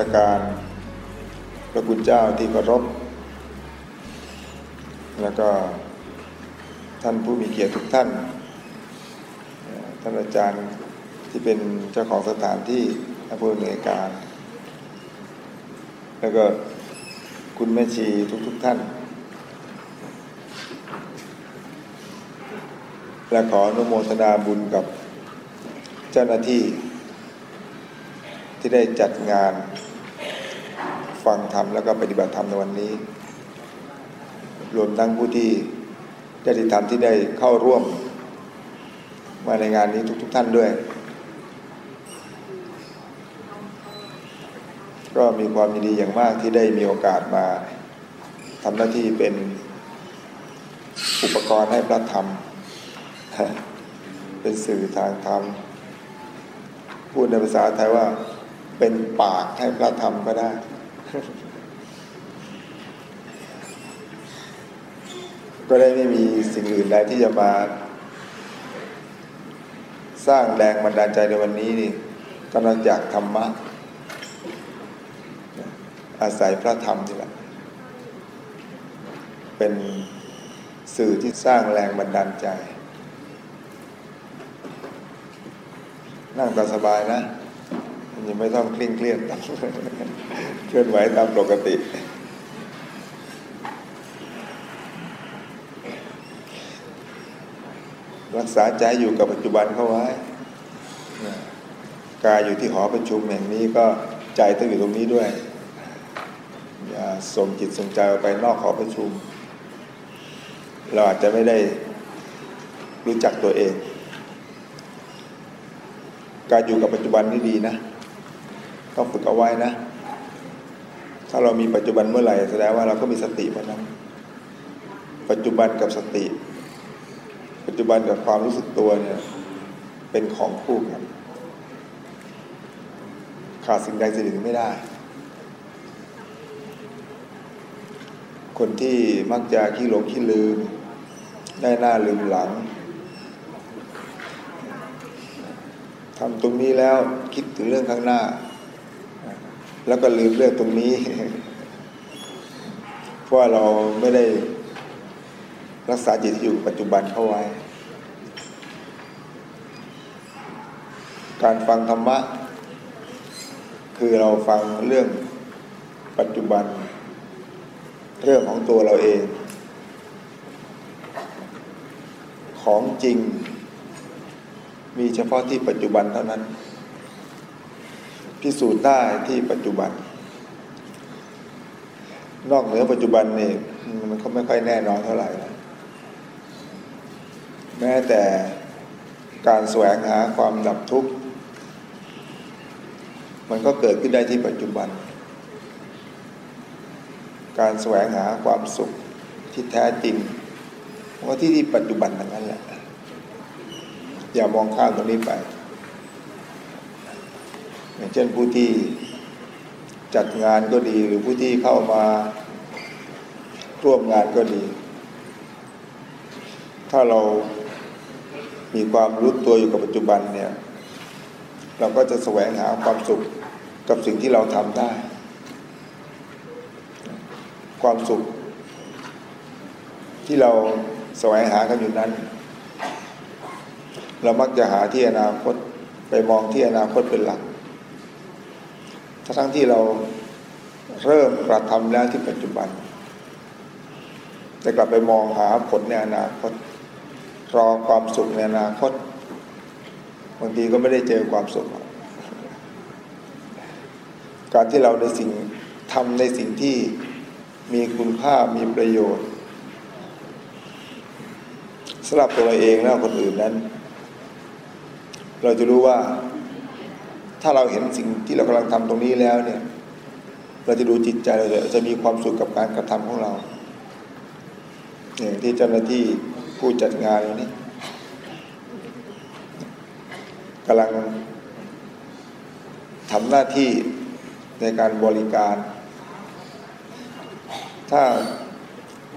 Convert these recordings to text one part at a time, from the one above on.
สการ พระคุณเจ้าที่เคารพ แล้วก็ท่านผู้มีเกียรติทุกท่าน ท่านอาจารย์ที่เป็นเจ้าของสถานที่ท่านผู้อำนการ แล้วก็คุณแม่ชีทุกๆทท่าน และขออนุโมทนาบุญกับเจ้าหน้าที่ที่ได้จัดงาน ฟังธรรมแล้วก็ปฏิบัติธรรมในวันนี้ รวมทั้งผู้ที่ได้ติดตามที่ได้เข้าร่วม มาในงานนี้ทุกๆทท่านด้วย ก็มีความยินดีอย่างมากที่ได้มีโอกาสมาทำหน้าที่เป็นอุปกรณ์ให้พระธรรม เป็นสื่อทางธรรม พูดในภาษาไทยว่าเป็นปากให้พระธรรมก็ได้ ก็ได้ไม่มีสิ่งอื่นใดที่จะมาสร้างแรงบันดาลใจในวันนี้นี่ก็นอกจากธรรมะ อาศัยพระธรรมนี่แหละ เป็นสื่อที่สร้างแรงบันดาลใจ นั่งตาสบายนะ ยังไม่ต้องเคร่งเครียดเคลื่อนไหวตามปกติ รักษาใจอยู่กับปัจจุบันเข้าไว้กายอยู่ที่หอประชุมแห่งนี้ก็ใจต้องอยู่ตรงนี้ด้วย อย่าส่งจิตส่งใจออกไปนอกหอประชุม เราอาจจะไม่ได้รู้จักตัวเอง การอยู่กับปัจจุบันนี่ดีนะ ต้องฝึกเอาไว้นะ ถ้าเรามีปัจจุบันเมื่อไหร่แสดงว่าเราก็มีสติเมื่อนั้น ปัจจุบันกับสติ ปัจจุบันกับความรู้สึกตัวเนี่ย เป็นของคู่กันขาดสิ่งใดสิ่งหนึ่งไม่ได้ คนที่มักจะขี้หลงขี้ลืม ได้หน้าลืมหลังทำตรงนี้แล้วคิดถึงเรื่องข้างหน้า แล้วก็ลืมเรื่องตรงนี้ เพราะเราไม่ได้รักษาจิตอยู่ปัจจุบันเข้าไว้ การฟังธรรมะ คือเราฟังเรื่องปัจจุบัน เรื่องของตัวเราเอง ของจริง มีเฉพาะที่ปัจจุบันเท่านั้น พิสูจน์ได้ที่ปัจจุบัน นอกเหนือปัจจุบันนี่มันก็ไม่ค่อยแน่นอนเท่าไหร่แม้แต่การแสวงหาความดับทุกข์ มันก็เกิดขึ้นได้ที่ปัจจุบัน การแสวงหาความสุขที่แท้จริงว่าที่ที่ปัจจุบันนั้นแหละ อย่ามองข้ามตรงนี้ไป อย่างเช่นผู้ที่จัดงานก็ดี หรือผู้ที่เข้ามาร่วมงานก็ดี ถ้าเรามีความรู้ตัวอยู่กับปัจจุบันเนี่ย เราก็จะแสวงหาความสุขกับสิ่งที่เราทำได้ ความสุข ที่เราแสวงหากันอยู่นั้น เรามักจะหาที่อนาคตไปมองที่อนาคตเป็นหลัก ทั้งที่เราเริ่มกระทำแล้วที่ปัจจุบันจะกลับไปมองหาผลในอนาคต รอความสุขในอนาคตบางทีก็ไม่ได้เจอความสุข การที่เราในสิ่งทำในสิ่งที่มีคุณค่ามีประโยชน์สำหรับตัวเราเองและคนอื่นนั้น เราจะรู้ว่า ถ้าเราเห็นสิ่งที่เรากำลังทำตรงนี้แล้วเนี่ย เราจะดูจิตใจเราจะจะมีความสุขกับการกระทำของเราอย่างที่เจ้าหน้าที่ผู้จัดงานนี้กำลังทำหน้าที่ในการบริการ ถ้า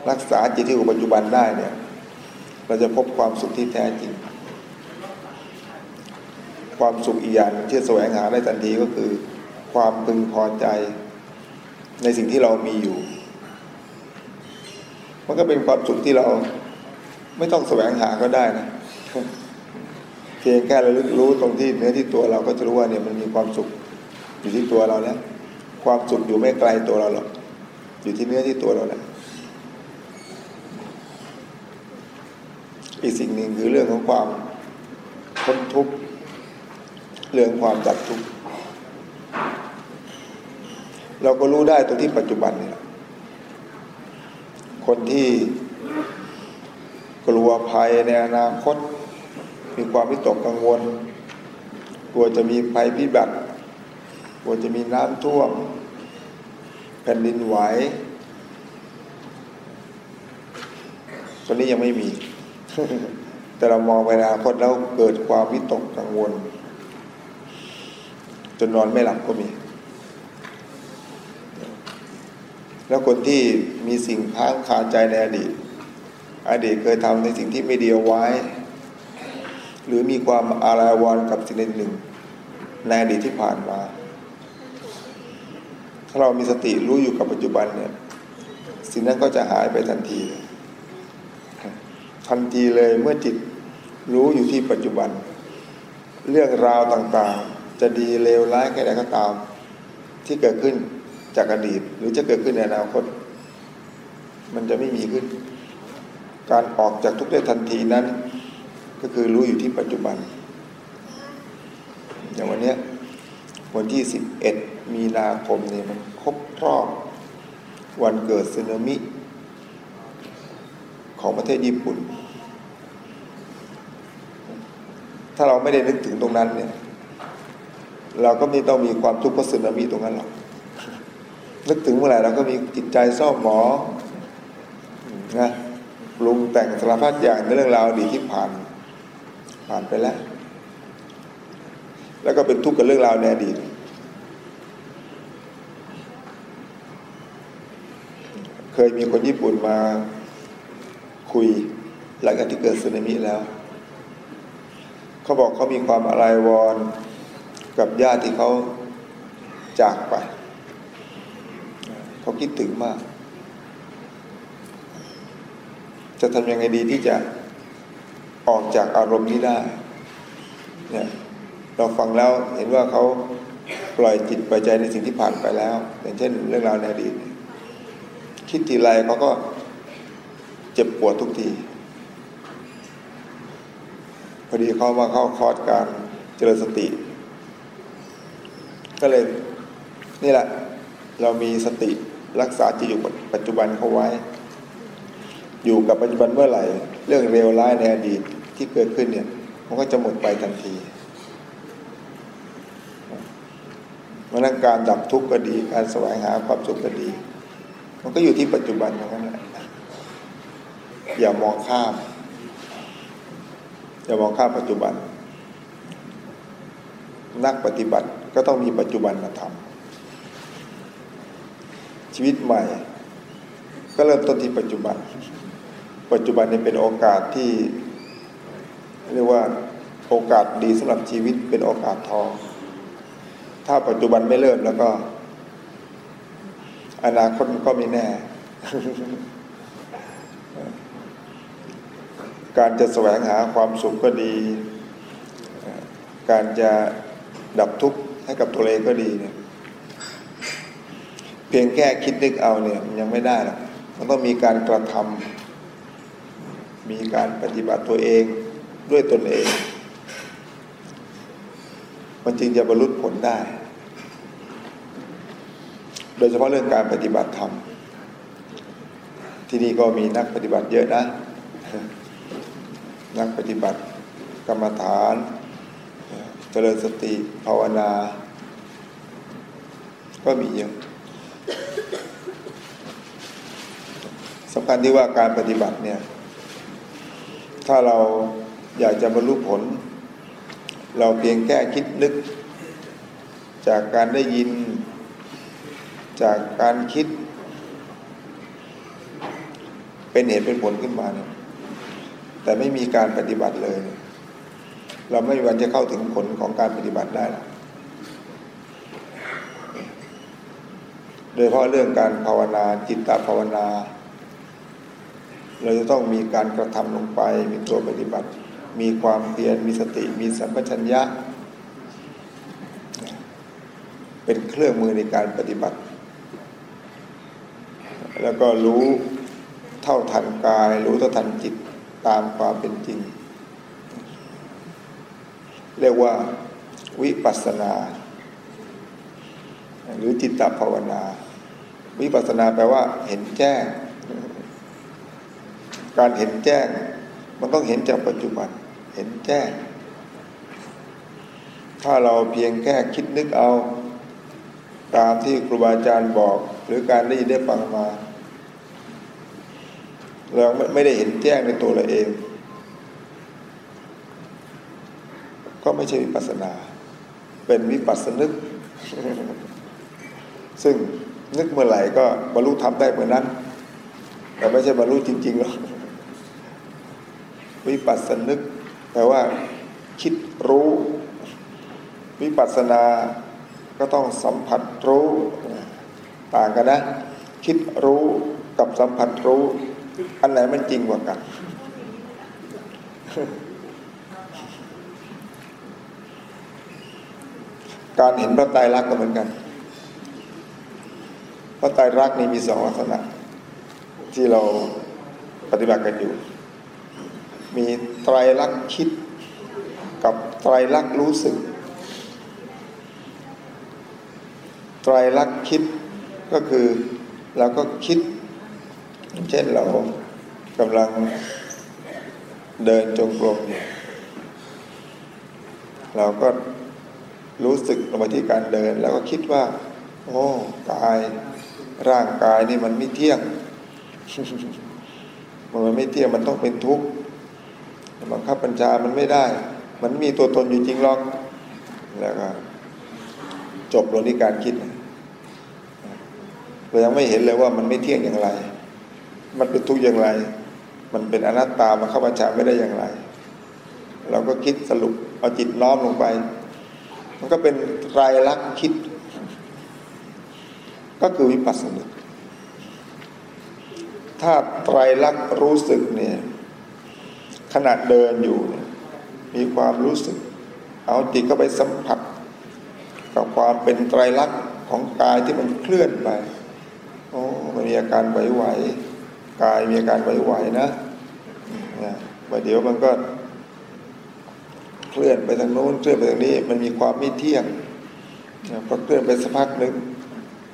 รักษาจิตที่อยู่ปัจจุบันได้เนี่ย เราจะพบความสุขที่แท้จริง ความสุขอีกอย่างที่แสวงหาได้ทันทีก็คือ ความพึงพอใจ ในสิ่งที่เรามีอยู่ มันก็เป็นความสุขที่เราไม่ต้องแสวงหาก็ได้นะเพียงแค่เราลึกรู้ตรงที่เนื้อที่ตัวเราก็จะรู้ว่าเนี่ยมันมีความสุขอยู่ที่ตัวเราแล้วความสุขอยู่ไม่ไกลตัวเราหรอกอยู่ที่เนื้อที่ตัวเราแหละอีกสิ่งหนึ่งคือเรื่องของความพ้นทุกข์ เรื่องความดับทุกข์เราก็รู้ได้ตรงที่ปัจจุบันนี่แหละคนที่กลัวภัยในอนาคต มีความวิตกกังวล กลัวจะมีภัยพิบัติกลัวจะมีน้ำท่วม แผ่นดินไหวตอนนี้ยังไม่มี แต่เรามองไปอนาคตแล้วเกิดความวิตกกังวล นนอนไม่หลับก็มี แล้วคนที่มีสิ่งค้างคาใจในอดีต อดีตเคยทำในสิ่งที่ไม่ดีเอาไว้ หรือมีความอาลัยวรกับสิ่งหนึ่ง ในอดีตที่ผ่านมา ถ้าเรามีสติรู้อยู่กับปัจจุบันเนี่ย สิ่งนั้นก็จะหายไปทันทีทันทีเลยเมื่อจิตรู้อยู่ที่ปัจจุบัน เรื่องราวต่างๆ จะดีเลวร้ายแค่ไหนก็ตาม ที่เกิดขึ้นจากอดีต หรือจะเกิดขึ้นในอนาคต มันจะไม่มีขึ้น การออกจากทุกข์ได้ทันทีนั้น ก็คือรู้อยู่ที่ปัจจุบัน อย่างวันนี้วันที่สิบเอ็ดมีนาคมเนี่ยมันครบรอบ วันเกิดสึนามิ ของประเทศญี่ปุ่น ถ้าเราไม่ได้นึกถึงตรงนั้นเนี่ย เราก็ไม่ต้องมีความทุกข์เพราะสึนามิตรงนั้นหรอกนึกถึงเมื่อไหร่เราก็มีจิตใจเศร้าหมองนะปรุงแต่งสารพัดอย่างในเรื่องราวอดีตที่ผ่าน ผ่านไปแล้ว แล้วก็เป็นทุกข์กับเรื่องราวในอดีตเคยมีคนญี่ปุ่นมาคุยหลังจากที่เกิดสึนามิแล้ว เขาบอกเขามีความอะไรวร กับญาติที่เขาจากไป เขาคิดถึงมาก จะทำยังไงดีที่จะออกจากอารมณ์นี้ได้เนี่ยเราฟังแล้วเห็นว่าเขาปล่อยจิตปล่อยใจในสิ่งที่ผ่านไปแล้ว อย่างเช่น เรื่องราวในอดีตคิดทีไรเขาก็เจ็บปวดทุกทีพอดีเขามาเข้าคอร์สการเจริญสติ ก็เลยนี่แหละ เรามีสติรักษาจิตอยู่ปัจจุบันเขาไว้ อยู่กับปัจจุบันเมื่อไหร่ เรื่องเลวร้ายในอดีตที่เกิดขึ้นเนี่ย มันก็จะหมดไปทันทีเพราะนั้นการดับทุกข์ก็ดี การแสวงหาความสุขก็ดี มันก็อยู่ที่ปัจจุบันอย่างนั้นแหละอย่ามองข้าม อย่ามองข้ามปัจจุบัน นักปฏิบัติ ก็ต้องมีปัจจุบันมาทำชีวิตใหม่ ก็เริ่มต้นที่ปัจจุบัน ปัจจุบันนี้เป็นโอกาสที่ เรียกว่าโอกาสดีสำหรับชีวิตเป็นโอกาสทอง ถ้าปัจจุบันไม่เริ่มแล้วก็ อนาคตก็ไม่แน่ การจะแสวงหาความสุขก็ดี การจะดับทุกข์ ให้กับตัวเองก็ดีเนี่ย เพียงแค่คิดนึกเอาเนี่ย มันยังไม่ได้หรอกมันต้องมีการกระทำมีการปฏิบัติตัวเองด้วยตนเอง มันจึงจะบรรลุผลได้ โดยเฉพาะเรื่องการปฏิบัติธรรม ที่นี่ก็มีนักปฏิบัติเยอะนะ นักปฏิบัติกรรมฐาน เจริญสติภาวนา ก็มีเยอะสำคัญที่ว่าการปฏิบัติเนี่ย ถ้าเราอยากจะบรรลุผล เราเพียงแค่คิดนึก จากการได้ยิน จากการคิด เป็นเหตุเป็นผลขึ้นมาเนี่ยแต่ไม่มีการปฏิบัติเลยเเราไม่มีวันจะเข้าถึงผลของการปฏิบัติได้หรอกโดยเฉพาะเรื่องการภาวนาจิตตภาวนา เราจะต้องมีการกระทำลงไป มีตัวปฏิบัติ มีความเพียรมีสติมีสัมปชัญญะ เป็นเครื่องมือในการปฏิบัติ แล้วก็รู้เท่าทันกาย รู้เท่าทันจิตตามความเป็นจริง เรียกว่าวิปัสนา หรือจิตตภาวนา วิปัสนาแปลว่า เห็นแจ้ง การเห็นแจ้ง มันต้องเห็นจากปัจจุบัน เห็นแจ้ง ถ้าเราเพียงแค่คิดนึกเอา ตามที่ครูบาอาจารย์บอก หรือการได้ยินได้ฟังมา เราไม่ได้เห็นแจ้งในตัวเราเอง ก็ไม่ใช่วิปัสนา เป็นวิปัสสนึก ซึ่งนึกเมื่อไหร่ก็บรรลุธรรมได้เมื่อนั้น แต่ไม่ใช่บรรลุจริงๆหรอกวิปัสสนึกแปลว่า คิดรู้ วิปัสสนาก็ต้องสัมผัสรู้ต่างกันนะ คิดรู้กับสัมผัสรู้ อันไหนมันจริงกว่ากัน การเห็นพระไตรลักษณ์ก็เหมือนกัน พระไตรลักษณ์นี่มีสองลักษณะ ที่เราปฏิบัติกันอยู่ มีไตรลักษณ์คิดกับไตรลักษณ์รู้สึก ไตรลักษณ์คิดก็คือเราก็คิด เช่นเรากำลังเดินจงกรมอยู่เราก็ รู้สึกลงมาที่การเดิน แล้วก็คิดว่า โอ้กาย ร่างกายนี่มันไม่เที่ยง มันไม่เที่ยงมันต้องเป็นทุกข์บังคับบัญชามันไม่ได้ มันมีตัวตนอยู่จริงหรอก แล้วก็จบลงที่การคิดเรายังไม่เห็นเลยว่ามันไม่เที่ยงอย่างไร มันเป็นทุกข์อย่างไร มันเป็นอนัตตามาเข้าบัญชาไม่ได้อย่างไร เราก็คิดสรุปเอาจิตน้อมลงไป มันก็เป็นไตรลักษณ์คิด ก็คือวิปัสสนาถ้าไตรลักษณ์รู้สึกเนี่ยขณะเดินอยู่เนี่ยมีความรู้สึก เอาจิตเข้าไปสัมผัส กับความเป็นไตรลักษณ์ของกายที่มันเคลื่อนไปโอ้มันมีอาการไหวๆกายมีอาการไหวๆนะเนี่ยเดี๋ยวมันก็ เคลื่อนไปทางโน้นเคลื่อนไปทางนี้ มันมีความไม่เที่ยงพอเคลื่อนไปสักพักหนึ่ง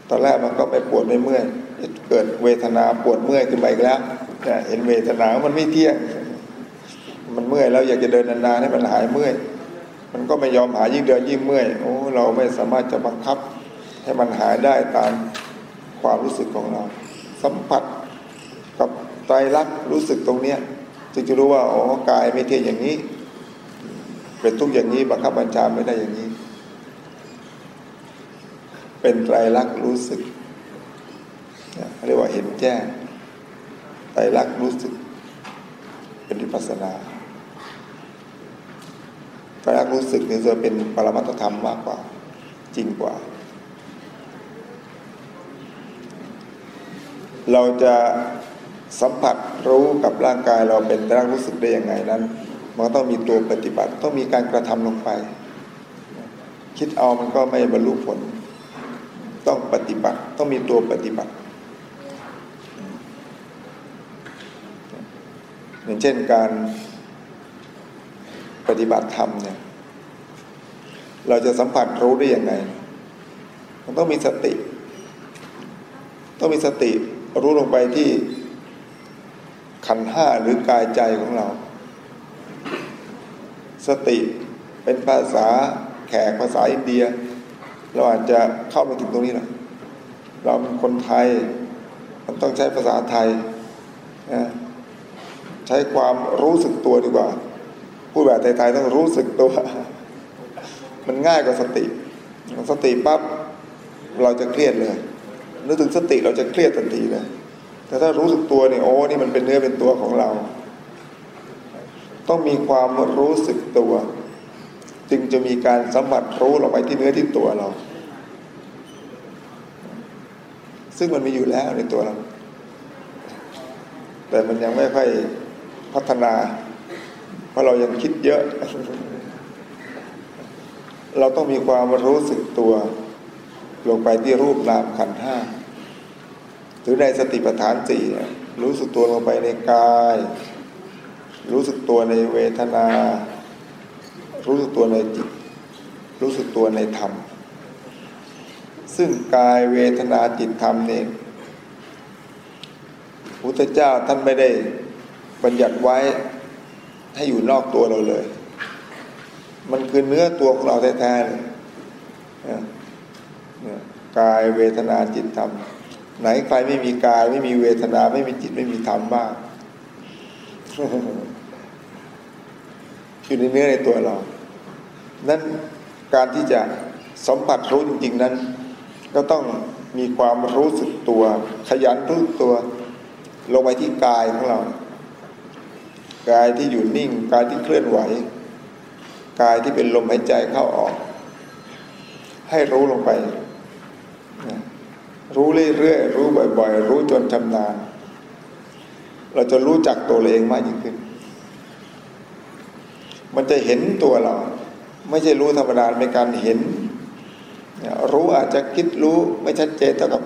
ตอนแรกมันก็ไม่ปวดไม่เมื่อยเกิดเวทนาปวดเมื่อยขึ้นไปอีกแล้วเห็นเวทนามันไม่เที่ยง มันเมื่อยแล้วอยากจะเดินนานๆให้มันหายเมื่อย มันก็ไม่ยอมหายยิ่งเดินยิ่งเมื่อยโอ้เราไม่สามารถจะบังคับ ให้มันหายได้ตามความรู้สึกของเรา สัมผัสกับไตรลักษณ์รู้สึกตรงเนี้ยจึงจะรู้ว่าอ๋อกายไม่เที่ยงอย่างนี้ เป็นทุกอย่างนี้บังคับบัญชาไม่ได้อย่างนี้ เป็นไตรลักษณ์รู้สึกเรียกว่าเห็นแจ้งไตรลักษณ์รู้สึก เป็นวิปัสสนาไตรลักษณ์รู้สึกนี่จะเป็นปรมัตธรรมมากกว่า จริงกว่า เราจะสัมผัสรู้กับร่างกายเราเป็นไตร่างรู้สึกได้อยังไงนั้น มันต้องมีตัวปฏิบัติ ต้องมีการกระทำลงไป คิดเอามันก็ไม่บรรลุผล ต้องปฏิบัติ ต้องมีตัวปฏิบัติอย่างเช่นการปฏิบัติธรรมเนี่ย เราจะสัมผัสรู้ได้อยังไง มันต้องมีสติ ต้องมีสติรู้ลงไปที่ขันห้าหรือกายใจของเรา สติเป็นภาษาแขกภาษาอินเดีย เราอาจจะเข้าไม่ถึงตรงนี้หรอกเราเป็นคนไทย มันต้องใช้ภาษาไทย ใช้ความรู้สึกตัวดีกว่า พูดแบบไทยๆต้องรู้สึกตัว มันง่ายกว่าสติ สติปั๊บเราจะเครียดเลยนึกถึงสติเราจะเครียดทันทีเลย แต่ถ้ารู้สึกตัวเนี่ยโอ้นี่มันเป็นเนื้อเป็นตัวของเรา ต้องมีความรู้สึกตัว จึงจะมีการสัมผัสรู้ลงไปที่เนื้อที่ตัวเรา ซึ่งมันมีอยู่แล้วในตัวเรา แต่มันยังไม่ค่อยพัฒนา เพราะเรายังคิดเยอะ เราต้องมีความรู้สึกตัวลงไปที่รูปนามขันห้าหรือในสติปัฏฐานสี่รู้สึกตัวลงไปในกาย รู้สึกตัวในเวทนา รู้สึกตัวในจิต รู้สึกตัวในธรรม ซึ่งกายเวทนาจิตธรรมนี่พุทธเจ้าท่านไม่ได้บัญญัติไว้ให้อยู่นอกตัวเราเลย มันคือเนื้อตัวของเราแท้ๆเลยกายเวทนาจิตธรรม ไหนใครไม่มีกายไม่มีเวทนาไม่มีจิตไม่มีธรรมบ้าง อยู่ในเนื้อในตัวเรา นั้นการที่จะสัมผัสรู้จริง ๆนั้น ก็ต้องมีความรู้สึกตัว ขยันรู้ตัว ลงไปที่กายของเรา กายที่อยู่นิ่ง กายที่เคลื่อนไหว กายที่เป็นลมหายใจเข้าออก ให้รู้ลงไปรู้เรื่อยๆ รู้บ่อยๆ รู้จนชำนาญ เราจะรู้จักตัวเองมากยิ่งขึ้น มันจะเห็นตัวเรา ไม่ใช่รู้ธรรมดาเป็นการเห็น รู้อาจจะคิดรู้ไม่ชัดเจนเท่ากับ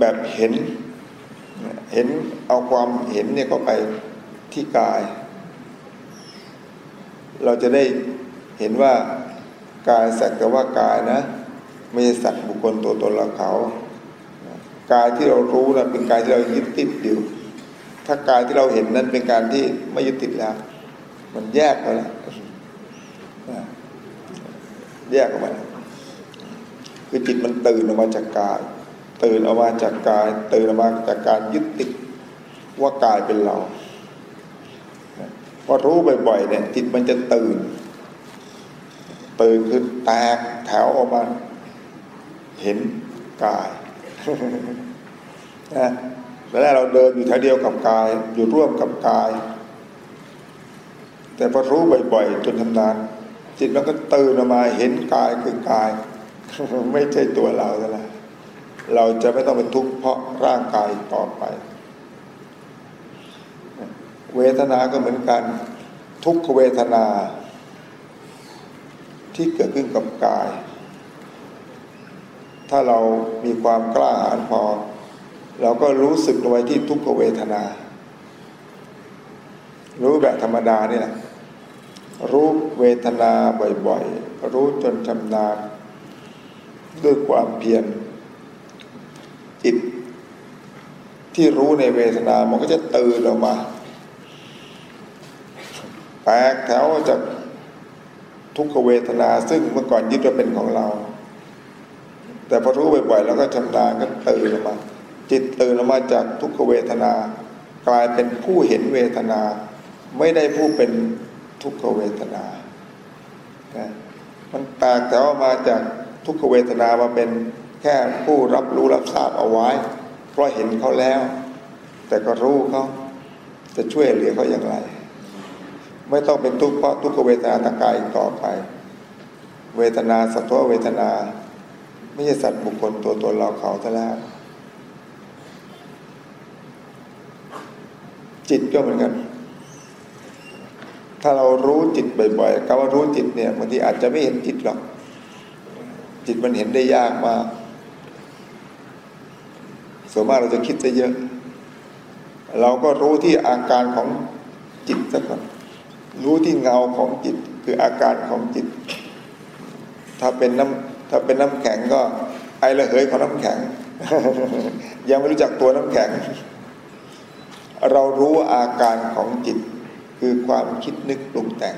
แบบเห็น เห็นเอาความเห็นเนี่ยเข้าไปที่กาย เราจะได้เห็นว่ากายสักแต่ว่ากายนะ ไม่ใช่สัตว์บุคคลตัวตนเราเขา กายที่เรารู้นะเป็นกายที่เรายึดติดอยู่ ถ้ากายที่เราเห็นนั้นเป็นการที่ไม่ยึดติดแล้ว มันแยกไปแล้วแยกออกมาคือจิตมันตื่นออกมาจากกาย ตื่นออกมาจากกาย ตื่นออกมาจากการยึดติดว่ากายเป็นเราพอรู้บ่อยๆเนี่ยจิตมันจะตื่น ตื่นคือแตกแถวออกมา เห็นกายนะแล้วเราเดินอยู่แถวเดียวกับกาย อยู่ร่วมกับกาย แต่พอรู้บ่อยๆจนทำนาน จิตมันก็ตื่นออกมาเห็นกายคือกาย ไม่ใช่ตัวเราแล้วเราจะไม่ต้องเป็นทุกข์เพราะร่างกายต่อไป เวทนาก็เหมือนกัน ทุกขเวทนา ที่เกิดขึ้นกับกาย ถ้าเรามีความกล้าหาญพอ เราก็รู้สึกไว้ที่ทุกขเวทนา รู้แบบธรรมดานี่แหละ รู้เวทนาบ่อยๆ รู้จนชำนาญด้วยความเพียรจิตที่รู้ในเวทนามันก็จะตื่นออกมา แตกแถวจากทุกขเวทนาซึ่งเมื่อก่อนยึดว่าเป็นของเรา แต่พอรู้บ่อยๆ แล้วก็ชำนาญก็ตื่นออกมา จิตตื่นออกมาจากทุกขเวทนา กลายเป็นผู้เห็นเวทนา ไม่ได้ผู้เป็น ทุกขเวทนานะมันแตกแถวมาจากทุกขเวทนามาเป็นแค่ผู้รับรู้รับทราบเอาไว้ เพราะเห็นเขาแล้ว แต่ก็รู้เขาจะช่วยเหลือเขาอย่างไร ไม่ต้องเป็นทุกข์เพราะทุกขเวทนาทางกายต่อไป เวทนาสัตว์เวทนา ไม่ใช่สัตว์บุคคลตัวตนเราเขาซะแล้วจิตก็เหมือนกัน ถ้าเรารู้จิตบ่อยๆคำว่ารู้จิตเนี่ยบางทีอาจจะไม่เห็นจิตหรอก จิตมันเห็นได้ยากมากส่วนมากเราจะคิดได้เยอะ เราก็รู้ที่อาการของจิตซะก่อนรู้ที่เงาของจิตคืออาการของจิต ถ้าเป็นน้ำถ้าเป็นน้ำแข็งก็ ไอระเหยของน้ำแข็ง ยังไม่รู้จักตัวน้ำแข็ง เรารู้อาการของจิต คือความคิดนึกปรุงแต่ง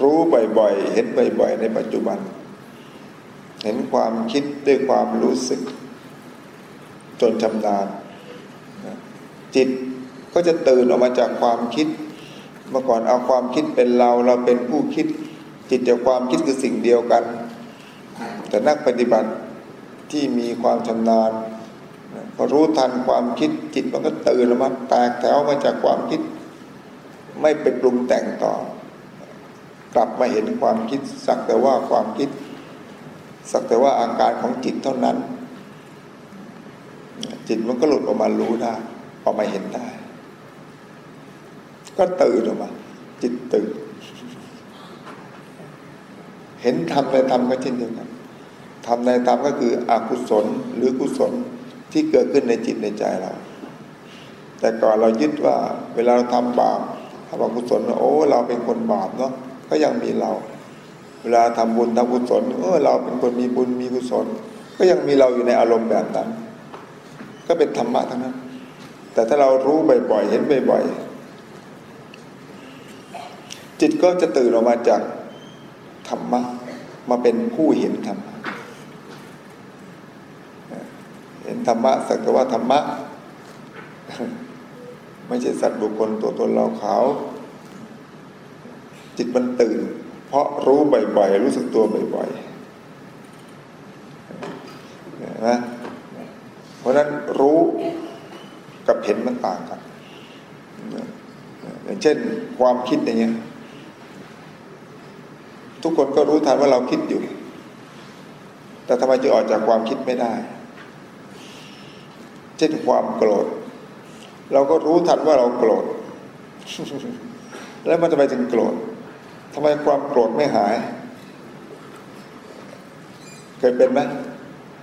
รู้บ่อยๆ เห็นบ่อยๆ ในปัจจุบัน เห็นความคิดด้วยความรู้สึก จนชำนาญจิตก็จะตื่นออกมาจากความคิด เมื่อก่อนเอาความคิดเป็นเราเราเป็นผู้คิด จิตกับความคิดคือสิ่งเดียวกัน แต่นักปฏิบัติที่มีความชำนาญ พอรู้ทันความคิดจิตมันก็ตื่นออกมาแตกแถวมาจากความคิด ไม่ไปปรุงแต่งต่อ กลับมาเห็นความคิด สักแต่ว่าความคิด สักแต่ว่าอาการของจิตเท่านั้น จิตมันก็หลุดออกมารู้ได้ออกมาเห็นได้ ก็ตื่นออกมา จิตตื่น เห็นทำในธรรมก็เช่นเดียวกันทำในธรรมก็คืออกุศลหรือกุศล ที่เกิดขึ้นในจิตในใจเรา แต่ก่อนเรายึดว่า เวลาเราทำบาปทำอกุศลโอ้ เราเป็นคนบาปเนาะก็ยังมีเรา เวลาทำบุญทำกุศลเออเราเป็นคนมีบุญมีกุศล ก็ยังมีเราอยู่ในอารมณ์แบบนั้น ก็เป็นธรรมะทั้งนั้น แต่ถ้าเรารู้บ่อยๆเห็นบ่อยๆจิตก็จะตื่นออกมาจากธรรมะมาเป็นผู้เห็นธรรมะเห็นธรรมะสักแต่ว่าธรรมะ ไม่ใช่สัตว์บุคคลตัวตนเราเขา จิตมันตื่น เพราะรู้บ่อยๆรู้สึกตัวบ่อยๆนะเพราะนั้นรู้กับเห็นมันต่างกันอย่างเช่นความคิดอย่างเงี้ยทุกคนก็รู้ทันว่าเราคิดอยู่ แต่ทำไมจะออกจากความคิดไม่ได้ เช่นความโกรธ เราก็รู้ทันว่าเราโกรธ แล้วมันจะไปถึงโกรธทำไมความโกรธไม่หาย เคยเป็นไหม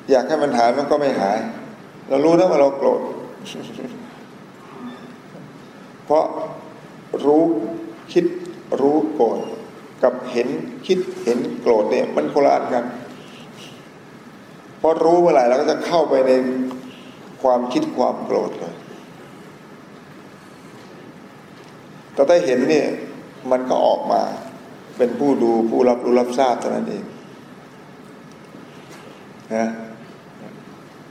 อยากให้มันหายมันก็ไม่หาย เรารู้นะว่าเราโกรธ เพราะรู้คิดรู้โกรธกับเห็นคิดเห็นโกรธเนี่ยมันโคละอันกันพอรู้เมื่อไหร่เราก็จะเข้าไปใน ความคิดความโกรธเลย แต่ถ้าเห็นเนี่ยมันก็ออกมาเป็นผู้ดูผู้รับรู้รับทราบเท่านั้นเองนะ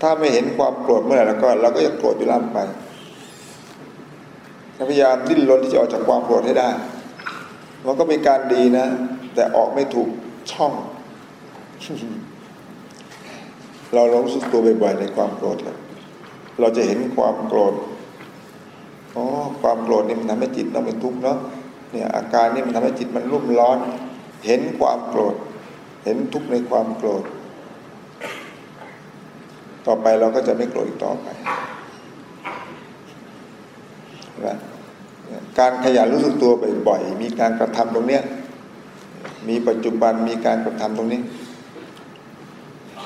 ถ้าไม่เห็นความโกรธเมื่อไหร่แล้วก็เราก็จะโกรธอยู่ล่ำไปพยายามดิ้นรนที่จะออกจากความโกรธให้ได้ มันก็เป็นการดีนะ แต่ออกไม่ถูกช่อง เราลองสุดตัวบ่อยๆในความโกรธแล้ว เราจะเห็นความโกรธอ๋อความโกรธนี่มันทำให้จิตเราเป็นทุกข์เนาะเนี่ยอาการนี่มันทำให้จิตมันรุ่มร้อน เห็นความโกรธ เห็นทุกข์ในความโกรธ ต่อไปเราก็จะไม่โกรธอีกต่อไปนะการขยันรู้สึกตัวบ่อยๆมีการกระทำตรงเนี้ยมีปัจจุบันมีการกระทำตรงนี้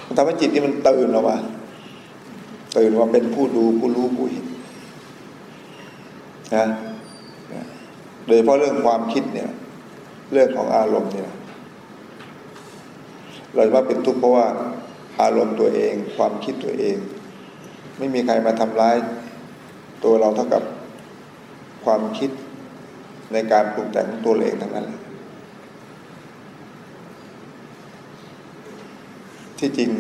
มันทำให้จิตนี่มันตื่นออกมา ตื่นว่าเป็นผู้ดูผู้รู้ผู้เห็นนะโดยเพราะเรื่องความคิดเนี่ย เรื่องของอารมณ์เนี่ย เราว่าเป็นทุกข์เพราะว่าอารมณ์ตัวเอง ความคิดตัวเอง ไม่มีใครมาทำร้าย ตัวเราเท่ากับความคิดในการปรุงแต่งตัวเองทั้งนั้นที่จริง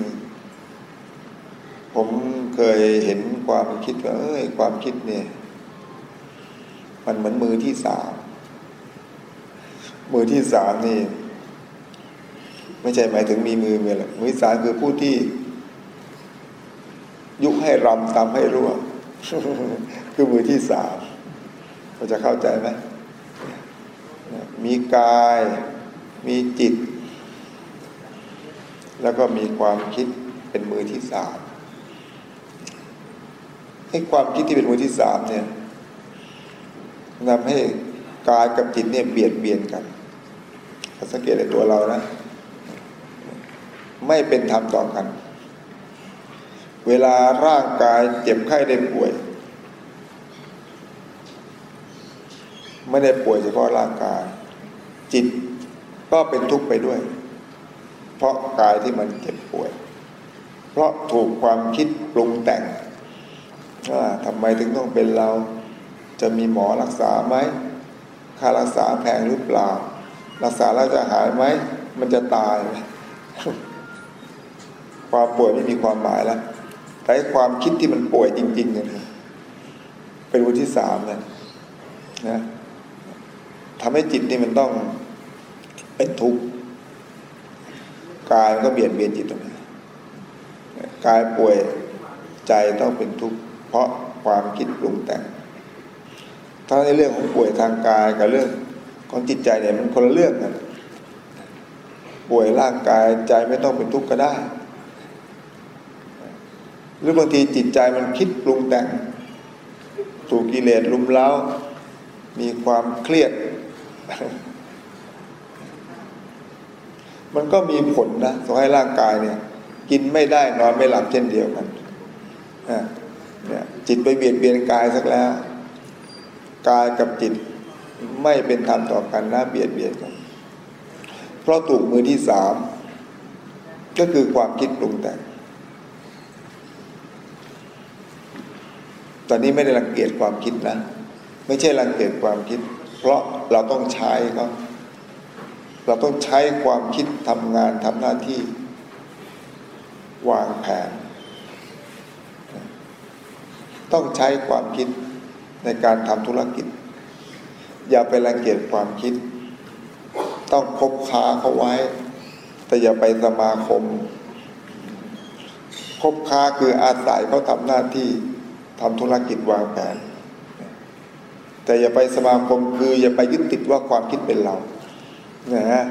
ผมเคยเห็นความคิดว่าเอ้ยความคิดเนี่ย มันเหมือนมือที่สามมือที่สามนี่ ไม่ใช่หมายถึงมีมือมื่อหรมือสามคือผู้ที่ ยุให้รำตามให้รั่วคือมือที่สามเราจะเข้าใจไหมมีกาย มีจิต แล้วก็มีความคิดเป็นมือที่สาม ให้ความคิดที่เป็นมือที่สามเนี่ยทำให้กายกับจิตเนี่ยเบียดเบียนกันสังเกตในตัวเรานะ ไม่เป็นธรรมต่อกัน เวลาร่างกายเจ็บไข้ได้ป่วย ไม่ได้ป่วยเฉพาะร่างกาย จิตก็เป็นทุกข์ไปด้วย เพราะกายที่มันเจ็บป่วย เพราะถูกความคิดปรุงแต่ง ทำไมถึงต้องเป็นเรา จะมีหมอรักษาไหมค่ารักษาแพงหรือเปล่า รักษาแล้วจะหายไหม มันจะตายความป่วยไม่มีความหมายแล้วแต่ความคิดที่มันป่วยจริง ๆ เนี่ยเป็นวุฒิสามนะนะทำให้จิตนี่มันต้องเป็นทุกข์กายก็เบียดเบียนจิตตรงนี้กายป่วยใจต้องเป็นทุกข์ เพราะความคิดปรุงแต่งถ้าในเรื่องของป่วยทางกายกับเรื่องของจิตใจเนี่ยมันคนละเรื่องกันป่วยร่างกายใจไม่ต้องเป็นทุกข์ก็ได้ หรือบางทีจิตใจมันคิดปรุงแต่งถูกกิเลสลุมเล้า มีความเครียด มันก็มีผลนะทำให้ร่างกายเนี่ย กินไม่ได้นอนไม่หลับเช่นเดียวกัน เนี่ยจิตไปเบียดเบียนกายสักแล้ว กายกับจิตไม่เป็นธรรมต่อกันนะเบียดเบียนกัน เพราะถูกมือที่สามก็คือความคิดปรุงแต่งตอนนี้ไม่ได้รังเกียจความคิดนะ ไม่ใช่รังเกียจความคิด เพราะเราต้องใช้เขาเราต้องใช้ความคิดทำงานทำหน้าที่ วางแผน ต้องใช้ความคิดในการทำธุรกิจ อย่าไปรังเกียจความคิด ต้องคบค้าเขาไว้ แต่อย่าไปสมาคม คบค้าคืออาศัยเขาทำหน้าที่ทำธุรกิจวางแผนแต่อย่าไปสมาคมคืออย่าไปยึดติดว่าความคิดเป็นเรานะฮะ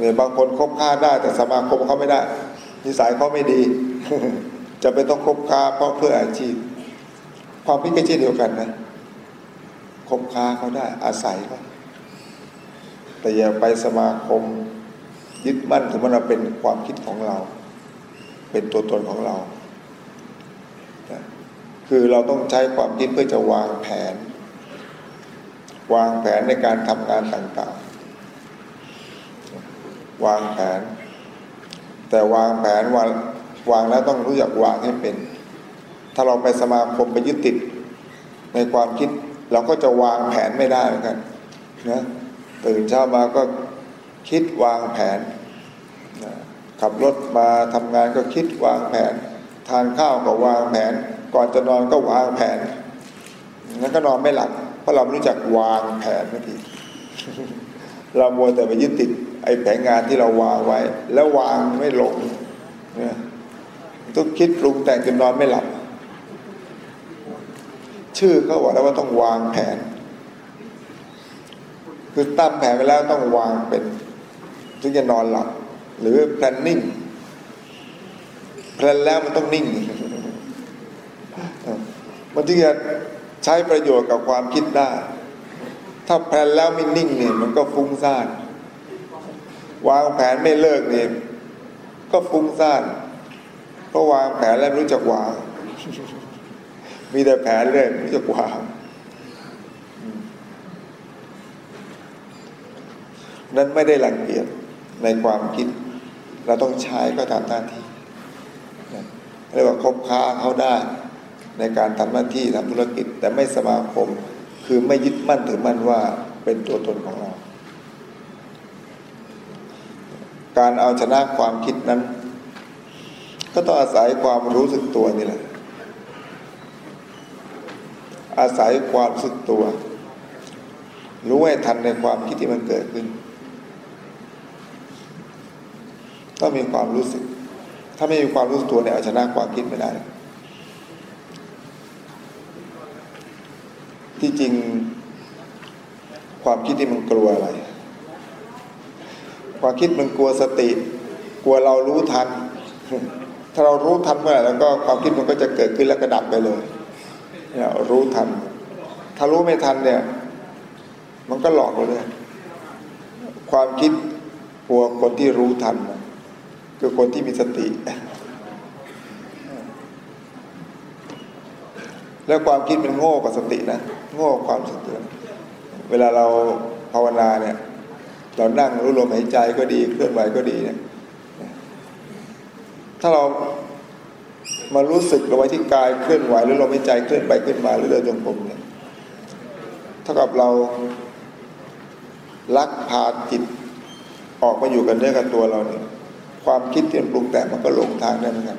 เนี่ยบางคนคบค้าได้ แต่สมาคมเขาไม่ได้ นิสัยเขาไม่ดี จะไปต้องคบค้าเพราะเพื่ออาชีพ ความคิดก็เช่นเดียวกันนะคบค้าเขาได้อาศัยเขาแต่อย่าไปสมาคมยึดมั่นถือว่าเราเป็นความคิดของเรา เป็นตัวตนของเรา คือเราต้องใช้ความคิดเพื่อจะวางแผน วางแผนในการทำงานต่างๆ วางแผน แต่วางแผนวางวางแล้วต้องรู้จักวางให้เป็น ถ้าเราไปสมาคมไปยึดติดในความคิด เราก็จะวางแผนไม่ได้เหมือนกันนะตื่นเช้ามาก็คิดวางแผนขับรถมาทำงานก็คิดวางแผน ทานข้าวก็วางแผน ก่อนจะนอนก็วางแผนงั้นก็นอนไม่หลับเพราะเราไม่รู้จักวางแผนเมื่อกี้เราโมแต่ไปยึดติดไอ้แผนงานที่เราวางไว้ แล้ววางไม่ลงเนี่ยต้องคิดปรุงแต่งจนนอนไม่หลับ ชื่อเขาบอกแล้วว่าต้องวางแผน คือตั้งแผนไปแล้วต้องวางเป็นถึงจะนอนหลับ หรือ planning แพลนแล้วมันต้องนิ่ง มันถึงจะใช้ประโยชน์กับความคิดได้ ถ้าแผนแล้วไม่นิ่งเนี่ยมันก็ฟุ้งซ่านวางแผนไม่เลิกเนี่ยก็ฟุ้งซ่านเพราะวางแผนแล้วรู้จักวาง มีแต่แผนเรื่อยไม่รู้จักวางนั้นไม่ได้รังเกียจในความคิด เราต้องใช้ก็ทำหน้าที่เรียกว่าคบค้าเขาได้ ในการทำหน้าที่ทำธุรกิจ แต่ไม่สมาคม คือไม่ยึดมั่นถือมั่นว่าเป็นตัวตนของเรา การเอาชนะความคิดนั้น ก็ต้องอาศัยความรู้สึกตัวนี่แหละ อาศัยความรู้สึกตัว รู้ให้ทันในความคิดที่มันเกิดขึ้น ต้องมีความรู้สึก ถ้าไม่มีความรู้สึกตัวเนี่ยเอาชนะความคิดไม่ได้ ที่จริงความคิดที่มันกลัวอะไร ความคิดมันกลัวสติ กลัวเรารู้ทัน ถ้าเรารู้ทันเมื่อไหร่แล้วก็ความคิดมันก็จะเกิดขึ้นแล้วก็ดับไปเลย เนี่ยรู้ทัน ถ้ารู้ไม่ทันเนี่ย มันก็หลอกเราเลย ความคิดกลัวคนที่รู้ทัน คือคนที่มีสติ แล้วความคิดมันโง่กว่าสตินะ โง่ความสตัวเวลาเราภาวนาเนี่ย เรานั่งรู้ลมหายใจก็ดี เคลื่อนไหวก็ดีเนี่ย ถ้าเรา มารู้สึกเอาไว้ที่กายเคลื่อนไหวหรือลมหายใจเคลื่อนไปเคลื่อนมาหรือเดินจงกรมเนี่ยเท่ากับเราลักพาจิตออกมาอยู่กันเนื้อกับตัวเราเนี่ย ความคิดที่มันปรุงแต่งมันก็หลงทางได้เหมือนกัน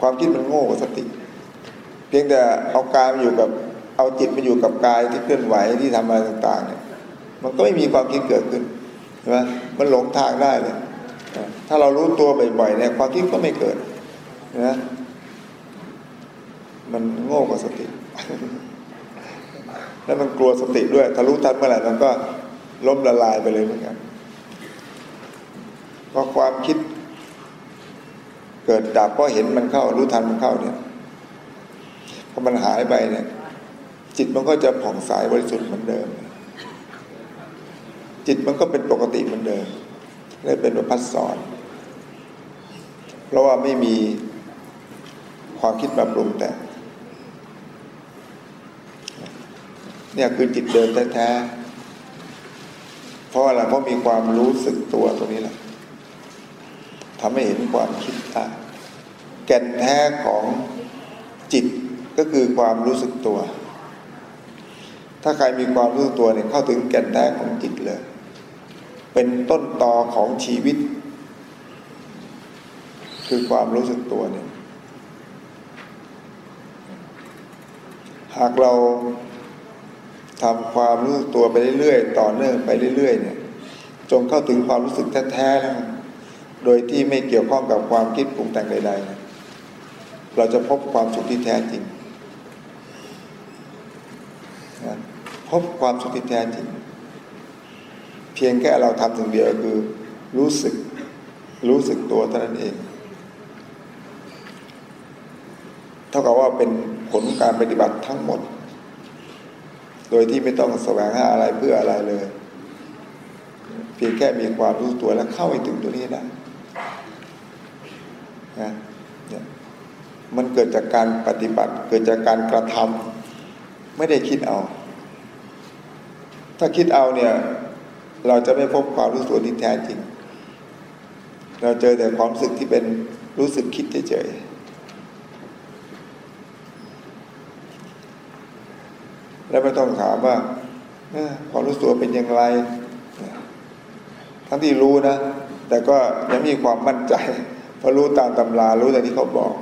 ความคิดมันโง่กว่าสติ เพียงแต่เอากายมาอยู่กับ เอาจิตมาอยู่กับกายที่เคลื่อนไหวที่ทำอะไรต่าง ๆ เนี่ย มันก็ไม่มีความคิดเกิดขึ้นใช่ไหมมันหลงทางได้เลย ถ้าเรารู้ตัวบ่อยๆเนี่ยความคิดก็ไม่เกิดนะมันโง่กว่าสติ แล้วมันกลัวสติด้วย ถ้ารู้ทันเมื่อไหร่มันก็ล้มละลายไปเลยเหมือนกันเพราะความคิด เกิดดับเพราะเห็นมันเข้า รู้ทันมันเข้าเนี่ยพอมันหายไปเนี่ย จิตมันก็จะผ่องใสบริสุทธิ์เหมือนเดิม จิตมันก็เป็นปกติเหมือนเดิมเลยเป็นประพัสสอน เพราะว่าไม่มีความคิดมาปรุงแต่งเนี่ยคือจิตเดินแท้ๆ เพราะอะไรเพราะมีความรู้สึกตัวตรงนี้แหละทำให้เห็นความคิดได้แก่นแท้ของจิตก็คือความรู้สึกตัว ถ้าใครมีความรู้สึกตัวเนี่ยเข้าถึงแก่นแท้ของจิตเลย เป็นต้นตอของชีวิต คือความรู้สึกตัวเนี่ยหากเราทำความรู้สึกตัวไปเรื่อยๆ ต่อเนื่องไปเรื่อยๆเนี่ย จงเข้าถึงความรู้สึกแท้ๆแล้วโดยที่ไม่เกี่ยวข้องกับความคิดปรุงแต่งใดๆ เราจะพบความสุขที่แท้จริงนะพบความสุขที่แท้จริง เพียงแค่เราทำถึงเดียวคือรู้สึกรู้สึกตัวเท่านั้นเอง เท่าเป็นผลการปฏิบัติทั้งหมด โดยที่ไม่ต้องแสวงหาอะไรเพื่ออะไรเลย เพียงแค่มีความรู้ตัวแล้วเข้าไปถึงตัวนี้ได้นะเนี่ยมันเกิดจากการปฏิบัติ เกิดจากการกระทำไม่ได้คิดเอา ถ้าคิดเอาเนี่ย เราจะไม่พบความรู้สึกที่แท้จริง เราเจอแต่ความรู้สึกที่เป็นรู้สึกคิดเฉยๆ แล้วไม่ต้องถามว่าความรู้สึกเป็นอย่างไร ทั้งที่รู้นะ แต่ก็ยังมีความมั่นใจพอรู้ตามตำรารู้แต่ที่เขาบอก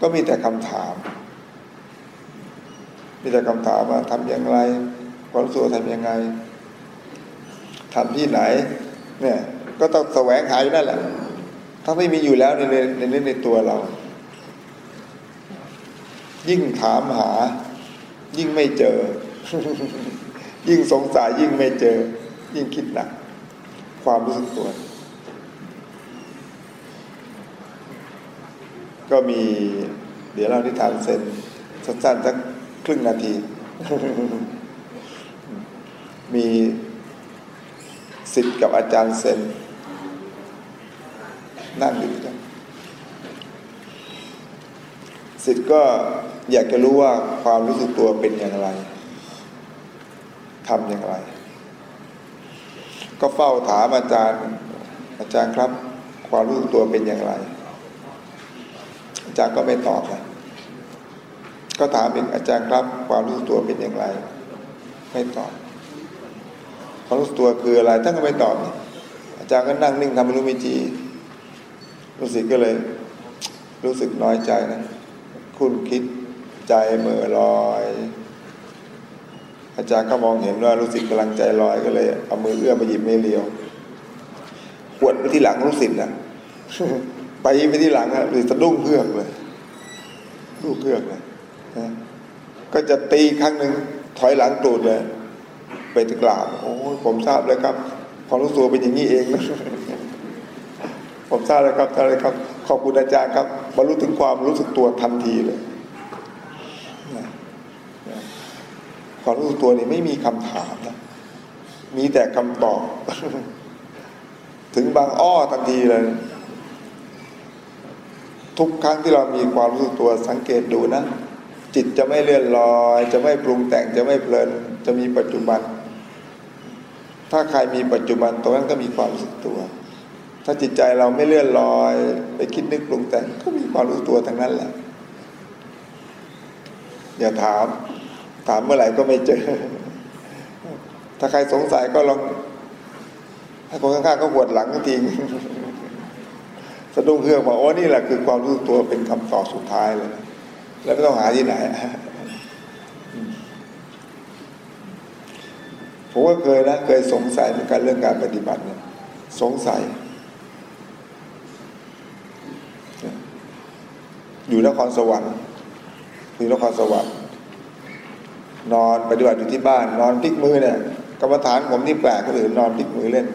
ก็มีแต่คำถาม มีแต่คำถามว่าทำอย่างไร ความรู้สึกทำยังไงทำที่ไหน เนี่ย ก็ต้องแสวงหาอยู่นั่นแหละ ถ้าไม่มีอยู่แล้วในในในในตัวเรา ยิ่งถามหา ยิ่งไม่เจอ ยิ่งสงสัยยิ่งไม่เจอ ยิ่งคิดหนัก ความรู้สึกตัว ก็มี เดี๋ยวเราที่ทานเซนสั้นๆสักครึ่งนาที มีสิทธิ์กับอาจารย์เซนนั่งอยู่กันสิทธิ์ก็ อยากจะรู้ว่าความรู้สึกตัวเป็นอย่างไรทำอย่างไร ก็เฝ้าถามอาจารย์ อาจารย์ครับ ความรู้สึกตัวเป็นอย่างไร อาจารย์ก็ไม่ตอบนะก็ถามอีกอาจารย์ครับ ความรู้สึกตัวเป็นอย่างไร ไม่ตอบความรู้สึกตัวคืออะไรท่านก็ไม่ตอบอาจารย์ก็นั่งนิ่งทำไม่รู้ไม่จีรู้สึกก็เลย รู้สึกน้อยใจนะคุณคิด ใจเมื่อลอย อาจารย์ก็มองเห็นว่ารู้สึกกำลังใจลอยก็เลยเอามือเอื้อมไปหยิบไม่เลียวปวดไปที่หลังรู้สึกนะไปไปที่หลังอะรู้สะดุ้งเพือกเลยลูกเพือกเลยก็จะตีครั้งหนึ่งถอยหลังตูดเลย ไปถึงกราบโอ้ผมทราบเลยครับความรู้สึกเป็นอย่างนี้เองนะผมทราบเลยครับทราบเลยครับ ขอบคุณอาจารย์ครับบรรลุถึงความรู้สึกตัวทันทีเลย ความรู้สึกตัวนี่ไม่มีคำถามนะมีแต่คำตอบ ถึงบางอ้อทันทีเลย ทุกครั้งที่เรามีความรู้สึกตัวสังเกตดูนะจิตจะไม่เลื่อนลอย จะไม่ปรุงแต่งจะไม่เพลิน จะมีปัจจุบัน ถ้าใครมีปัจจุบันตรงนั้นก็มีความรู้สึกตัว ถ้าจิตใจเราไม่เลื่อนลอย ไปคิดนึกปรุงแต่งก็มีความรู้ตัวทั้งนั้นแหละอย่าถาม ถามเมื่อไหร่ก็ไม่เจอ ถ้าใครสงสัยก็ลองให้คนข้างๆก็ปวดหลังทีสะดุ้งเครื่องบอกโอ้นี่แหละคือความรู้ตัวเป็นคำตอบสุดท้ายเลย แล้วไม่ต้องหาที่ไหนผมก็เคยนะเคยสงสัยในการเรื่องการปฏิบัติเนี่ย สงสัย อยู่นครสวรรค์อยู่นครสวรรค์ นอนปฏิบัติอยู่ที่บ้าน นอนพลิกมือเนี่ยกรรมฐานผมนี่แปลกก็เลยนอนพลิกมือเล่น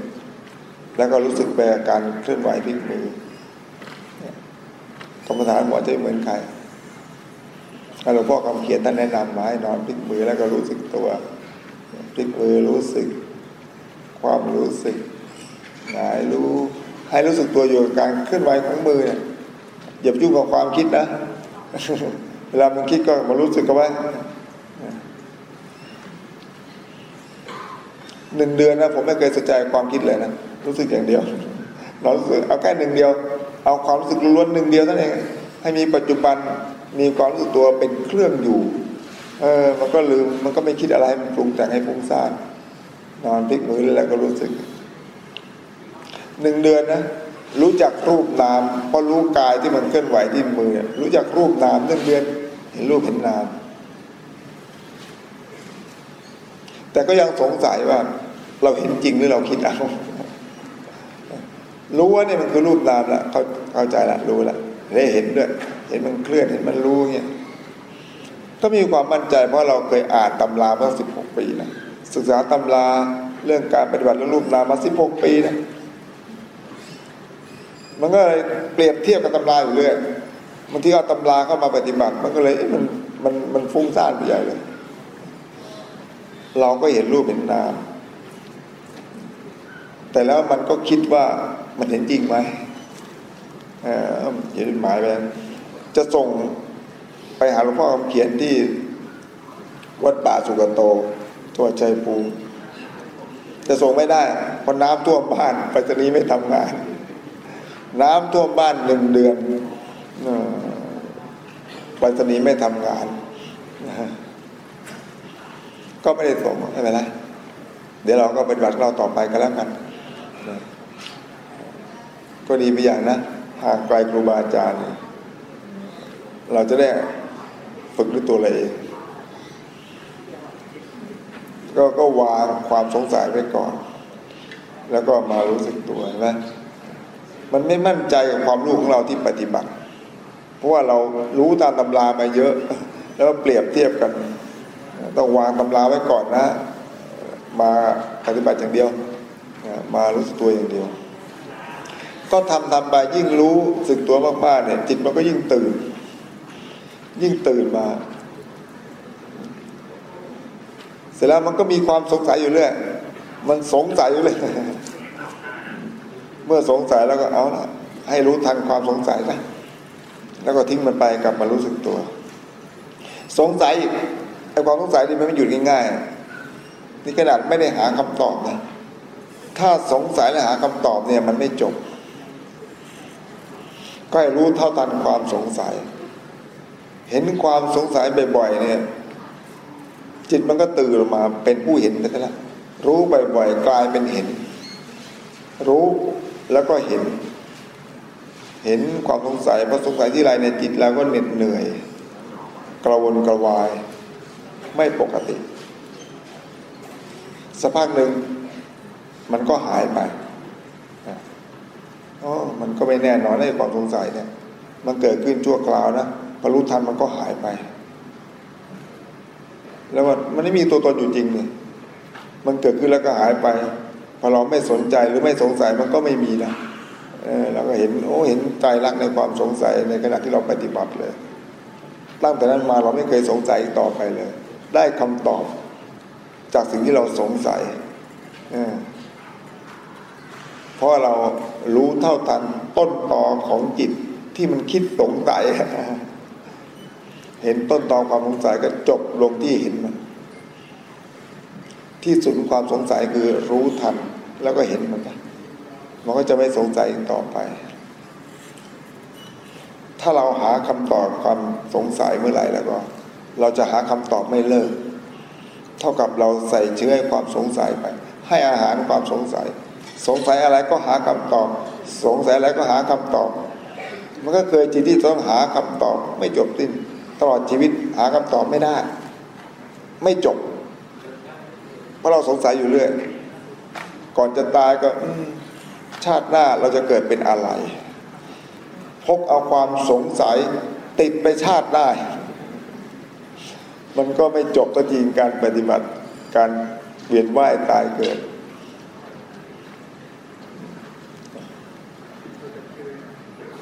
แล้วก็รู้สึกแปลการเคลื่อนไหวพลิกมือกรรมฐานหมอจะเหมือนใครหลวงพ่อคำเขียนท่านแนะนำมาให้นอนพลิกมือแล้วก็รู้สึกตัวพลิกมือรู้สึก ความรู้สึกหายรู้ ให้รู้สึกตัวอยู่กับการเคลื่อนไหวของมือเนี่ยอย่ายุ่งกับความคิดนะเวลามันคิดก็มารู้สึกกันไว้ หนึ่งเดือนนะผมไม่เคยสนใจความคิดเลยนะรู้สึกอย่างเดียว เรารู้สึกเอาแค่หนึ่งเดียว เอาความรู้สึกล้วนหนึ่งเดียวนั่นเองให้มีปัจจุบันมีความรู้สึกตัวเป็นเครื่องอยู่ เออ มันก็ลืมมันก็ไม่คิดอะไรมันปรุงแต่งให้ฟุ้งซ่านนอนพลิกมือแล้วก็รู้สึกหนึ่งเดือนนะรู้จักรูปนามเพอรู้กายที่มันเคลื่อนไหวที่มือ รู้จักรูปนามหนึ่งเดือน เห็นรูปเห็นนามแต่ก็ยังสงสัยว่า เราเห็นจริงหรือเราคิดเอารู้ว่าเนี่ยมันคือรูปนามละเข้าเข้าใจละรู้ละได้เห็นด้วย เห็นมันเคลื่อนเห็นมันรู้เงี้ยก็มีความมั่นใจเพราะเราเคยอ่านตำรามาสิบหกปีนะศึกษาตำราเรื่องการปฏิบัติเรื่องรูปนามมาสิบหกปีนะมันก็เลยเปรียบเทียบกับตำราอยู่เรื่อยบางทีเอาตำราเข้ามาปฏิบัติ มันก็เลยมันมันมันฟุ้งซ่านไปใหญ่เลย เราก็เห็นรูปเห็นนาม แต่แล้วมันก็คิดว่ามันเห็นจริงไหมเออเห็นหมายไปจะส่งไปหาหลวงพ่อคำเขียนที่วัดป่าสุกโตตัวชัยภูมิจะส่งไม่ได้เพราะน้ำท่วมบ้านไปรษณีย์ไม่ทำงาน น้ำท่วมบ้านหนึ่งเดือนไปรษณีย์ไม่ทำงาน ก็ไม่ได้ส่งไม่เป็นไรเดี๋ยวเราก็ปฏิบัติเราต่อไปกันแล้วกัน ก็ดีไปอย่างนะห่างไกลครูบาอาจารย์ เราจะได้ฝึกด้วยตัวเราเองก็ก็วางความสงสัยไว้ก่อน แล้วก็มารู้สึกตัวนะมันไม่มั่นใจกับความรู้ของเราที่ปฏิบัติ เพราะว่าเรารู้ตามตำรามาเยอะ แล้วเปรียบเทียบกัน ต้องวางตำราไว้ก่อนนะ มาปฏิบัติอย่างเดียว มารู้สึกตัวอย่างเดียว ก็ทำทำไปยิ่งรู้สึกตัวมากๆเนี่ย จิตมันก็ยิ่งตื่น ยิ่งตื่นมา เสร็จแล้วมันก็มีความสงสัยอยู่เรื่อยมันสงสัยอยู่เลย เมื่อสงสัยแล้วก็เอาละให้รู้ทันความสงสัยนะแล้วก็ทิ้งมันไปกลับมารู้สึกตัว สงสัยไอ้ความสงสัยนี่มันไม่หยุดง่ายๆนี่ขนาดไม่ได้หาคำตอบนะถ้าสงสัยและหาคำตอบเนี่ย มันไม่จบ ก็ให้รู้เท่าทันความสงสัย เห็นความสงสัยบ่อยๆเนี่ย จิตมันก็ตื่นมาเป็นผู้เห็นไปแล้วรู้บ่อยๆกลายเป็นเห็น รู้แล้วก็เห็น เห็นความสงสัยพอสงสัยที่ไรในจิตแล้วก็เหน็ดเหนื่อย กระวนกระวาย ไม่ปกติสักพักหนึ่งมันก็หายไป อ๋อมันก็ไม่แน่นอนในความสงสัยเนี่ย มันเกิดขึ้นชั่วคราวนะพอรู้ทันมันก็หายไป แล้วมันมันไม่มีตัวตนอยู่จริงเลยมันเกิดขึ้นแล้วก็หายไป พอเราไม่สนใจหรือไม่สงสัยมันก็ไม่มีนะเออเราก็เห็นโอ้เห็นใจรักในความสงสัยในขณะที่เราปฏิบัติเลย ตั้งแต่นั้นมาเราไม่เคยสงสัยต่อไปเลย ได้คำตอบจากสิ่งที่เราสงสัยเเพ ราะเรารู้เท่าทันต้นตอของจิตที่มันคิดสงสัยเห็นต้นตอความสงสัยก็จบลงที่เห็นมัน ที่สุดความสงสัยคือรู้ทัน แล้วก็เห็นมันมันก็จะไม่สงสัยต่อไป ถ้าเราหาคำตอบความสงสัยเมื่อไหร่แล้วก็ เราจะหาคำตอบไม่เลิก เท่ากับเราใส่เชื้อความสงสัยไป ให้อาหารความสงสัย สงสัยอะไรก็หาคำตอบ สงสัยอะไรก็หาคำตอบ มันก็เคยจิตที่ต้องหาคำตอบ ไม่จบสิ้นตลอดชีวิตหาคำตอบไม่ได้ ไม่จบเพราะเราสงสัยอยู่เรื่อยก่อนจะตายก็ชาติหน้าเราจะเกิดเป็นอะไร พกเอาความสงสัยติดไปชาติได้ มันก็ไม่จบก็จริงการปฏิบัติการเวียนว่ายตายเกิด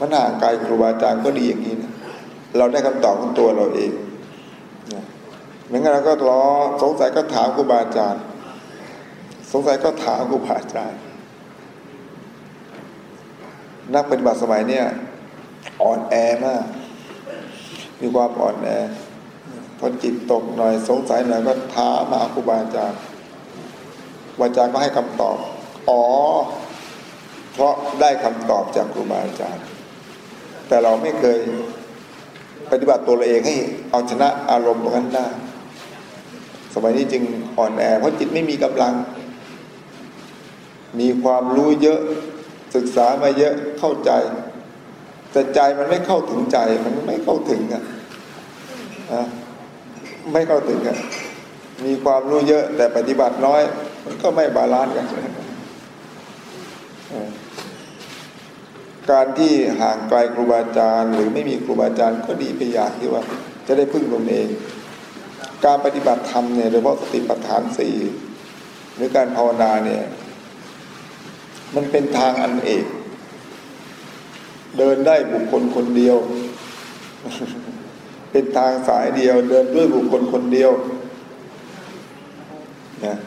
มันห่างไกลครูบาอาจารย์ก็ดีอย่างนี้นะเราได้คำตอบของตัวเราเองเหมือนกันเราก็รอสงสัยก็ถามครูบาอาจารย์ สงสัยก็ถามครูบาอาจารย์ นักปฏิบัติสมัยเนี่ยอ่อนแอมาก มีความอ่อนแอพอจิตตกหน่อยสงสัยหน่อยก็ท้ามมาครูบาอาจารย์วาอาจารย์ก็ให้คำตอบ อ๋อ เพราะได้คำตอบจากครูบาอาจารย์ แต่เราไม่เคยปฏิบัติตัวเราเองให้เอาชนะอารมณ์ตรงนั้นได้สมัยนี้จึงอ่อนแอ เพราะจิตไม่มีกำลัง มีความรู้เยอะศึกษามาเยอะเข้าใจ แต่ใจมันไม่เข้าถึงใจมันไม่เข้าถึงอะไม่เข้าถึงอะมีความรู้เยอะแต่ปฏิบัติน้อย มันก็ไม่ balance กัน การที่ห่างไกลครูบาอาจารย์ หรือไม่มีครูบาอาจารย์ก็ดีไปอย่างที่ว่าจะได้พึ่งตนเอง การปฏิบัติธรรมเนี่ยโดยเฉพาะสติปัฏฐานสี่หรือการภาวนาเนี่ยมันเป็นทางอันเอก เดินได้บุคคลคนเดียว เป็นทางสายเดียว เดินด้วยบุคคลคนเดียวนะ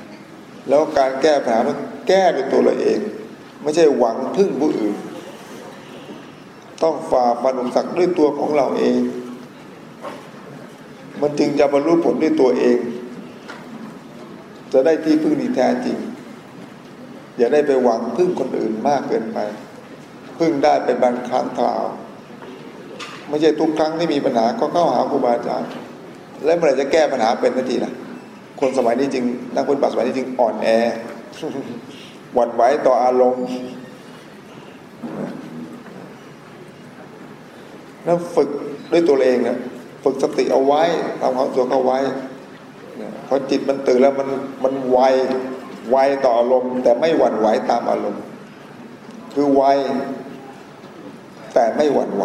แล้วการแก้ปัญหามันแก้ด้วยตัวเราเอง ไม่ใช่หวังพึ่งผู้อื่น ต้องฝ่าฟันอุปสรรคด้วยตัวของเราเอง มันจึงจะบรรลุผลด้วยตัวเอง จะได้ที่พึ่งที่แท้จริง อย่าได้ไปหวังพึ่งคนอื่นมากเกินไป พึ่งได้เป็นบางครั้งคราว ไม่ใช่ทุกครั้งที่มีปัญหาก็เข้าหาครูบาอาจารย์ แล้วเมื่อไหร่จะแก้ปัญหาเป็นนาทีล่ะ คนสมัยนี้จริงนักปฏิบัติสมัยนี้จริงอ่อนแอหวั่นไหวต่ออารมณ์ แล้วฝึกด้วยตัวเองนะฝึกสติเอาไว้ทำความสุขเอาไว้พอจิตมันตื่นแล้วมันมันไวไวต่ออารมณ์ แต่ไม่หวั่นไหวตามอารมณ์ คือไวแต่ไม่หวั่นไหว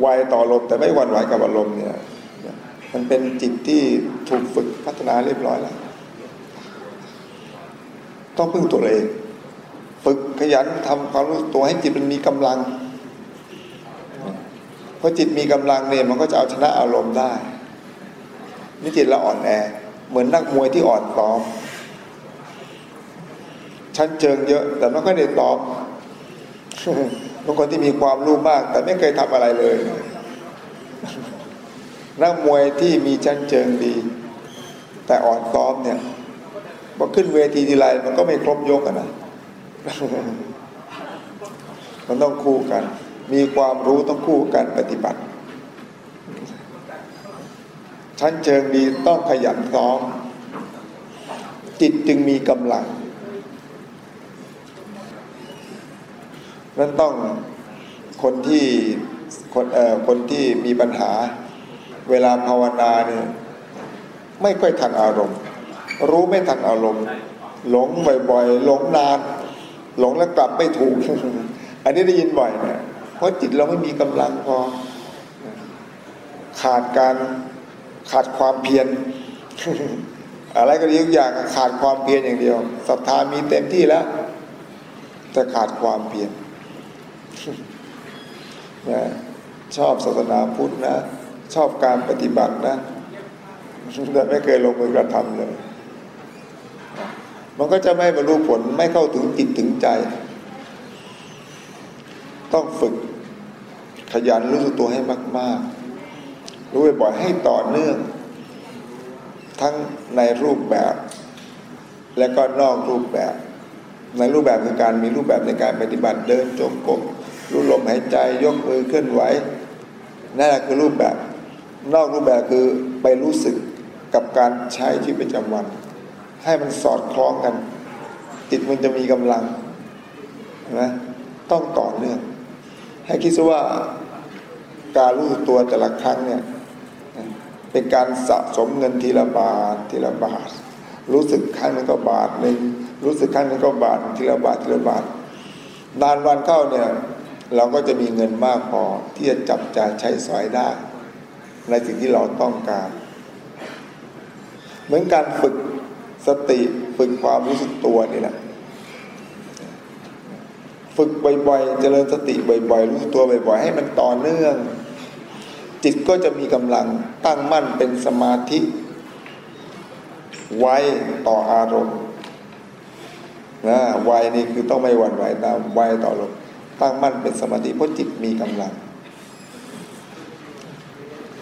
ไวต่ออารมณ์แต่ไม่หวั่นไหวกับอารมณ์เนี่ยมันเป็นจิตที่ถูกฝึกพัฒนาเรียบร้อยแล้ว ต้องพึ่งตัวเอง ฝึกขยันทำความรู้ตัวให้จิตมันมีกำลังพอจิตมีกำลังเนี่ยมันก็จะเอาชนะอารมณ์ได้นี่จิตเราอ่อนแอ เหมือนนักมวยที่อ่อนซ้อมชั้นเจิงเยอะ แต่ไม่ค่อยได้ตอบบางคนที่มีความรู้มาก แต่ไม่เคยทำอะไรเลย นักมวยที่มีชั้นเจิงดี แต่อ่อนซ้อมเนี่ยพอขึ้นเวทีทีไรมันก็ไม่ครบยกนะ มันต้องคู่กัน มีความรู้ต้องคู่กันปฏิบัติ ชั้นเชิงดีต้องขยันซ้อม จิตจึงมีกำลัง นั้นต้องคนที่คนเอ่อคนที่มีปัญหา เวลาภาวนาเนี่ยไม่ค่อยทันอารมณ์ รู้ไม่ทันอารมณ์ หลงบ่อยๆ หลงนาน หลงแล้วกลับไม่ถูก อันนี้ได้ยินบ่อยนะเพราะจิตเราไม่มีกำลังพอ ขาดการขาดความเพียรอะไรก็ดีทุกอย่างขาดความเพียรอย่างเดียวศรัทธามีเต็มที่แล้ว แต่ขาดความเพียรนะชอบศาสนาพุทธนะ ชอบการปฏิบัตินะแต่ไม่เคยลงมือกระทำเลย มันก็จะไม่บรรลุผลไม่เข้าถึงจิตถึงใจ ต้องฝึกขยันรู้สึกตัวให้มาก ๆ รู้บ่อยๆให้ต่อเนื่อง ทั้งในรูปแบบ และก็นอกรูปแบบ ในรูปแบบคือการมีรูปแบบในการปฏิบัติเดินจงกรมรู้ลมหายใจยกมือเคลื่อนไหวนั่นแหละคือรูปแบบ นอกรูปแบบคือไปรู้สึกกับการใช้ชีวิตประจำวัน ให้มันสอดคล้องกัน จิตมันจะมีกำลังนะต้องต่อเนื่อง ให้คิดซะว่าการรู้ตัวแต่ละครั้งเนี่ยเป็นการสะสมเงินทีละบาททีละบาท รู้สึกครั้งนึงก็บาทหนึ่งรู้สึกครั้งนึงก็บาททีละบาททีละบาทนานวันเข้าเนี่ยเราก็จะมีเงินมากพอที่จะจับจ่ายใช้สอยได้ ในสิ่งที่เราต้องการ เหมือนการฝึก สติฝึกความรู้สึกตัวนี่แหละฝึกบ่อยๆ เจริญสติบ่อยๆ รู้ตัวบ่อยๆ ให้มันต่อเนื่อง จิตก็จะมีกำลังตั้งมั่นเป็นสมาธิ ไวต่ออารมณ์นะไวนี่คือต้องไม่หวั่นไหวตามไวต่ออารมณ์ตั้งมั่นเป็นสมาธิเพราะจิตมีกำลัง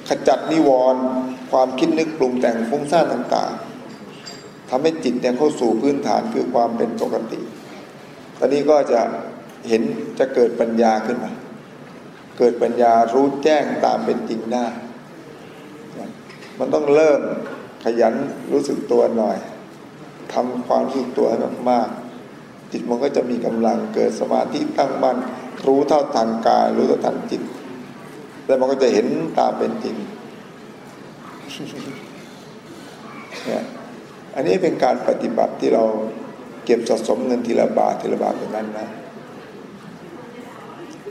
ขจัดนิวรณ์ความคิดนึกปรุงแต่งฟุ้งซ่านต่างๆ ทำให้จิตเนี่ยเข้าสู่พื้นฐานคือความเป็นปกติ ตอนนี้ก็จะเห็นจะเกิดปัญญาขึ้นมา เกิดปัญญารู้แจ้งตามเป็นจริงได้ มันต้องเริ่มขยันรู้สึกตัวหน่อยทำความรู้สึกตัวให้มากจิตมันก็จะมีกำลังเกิดสมาธิตั้งมั่นรู้เท่าทันกาย รู้เท่าทันจิต แล้วมันก็จะเห็นตามเป็นจริงเนี่ย อันนี้เป็นการปฏิบัติที่เราเก็บสะสมเงินทีละบาททีละบาทแบบนั้นนะ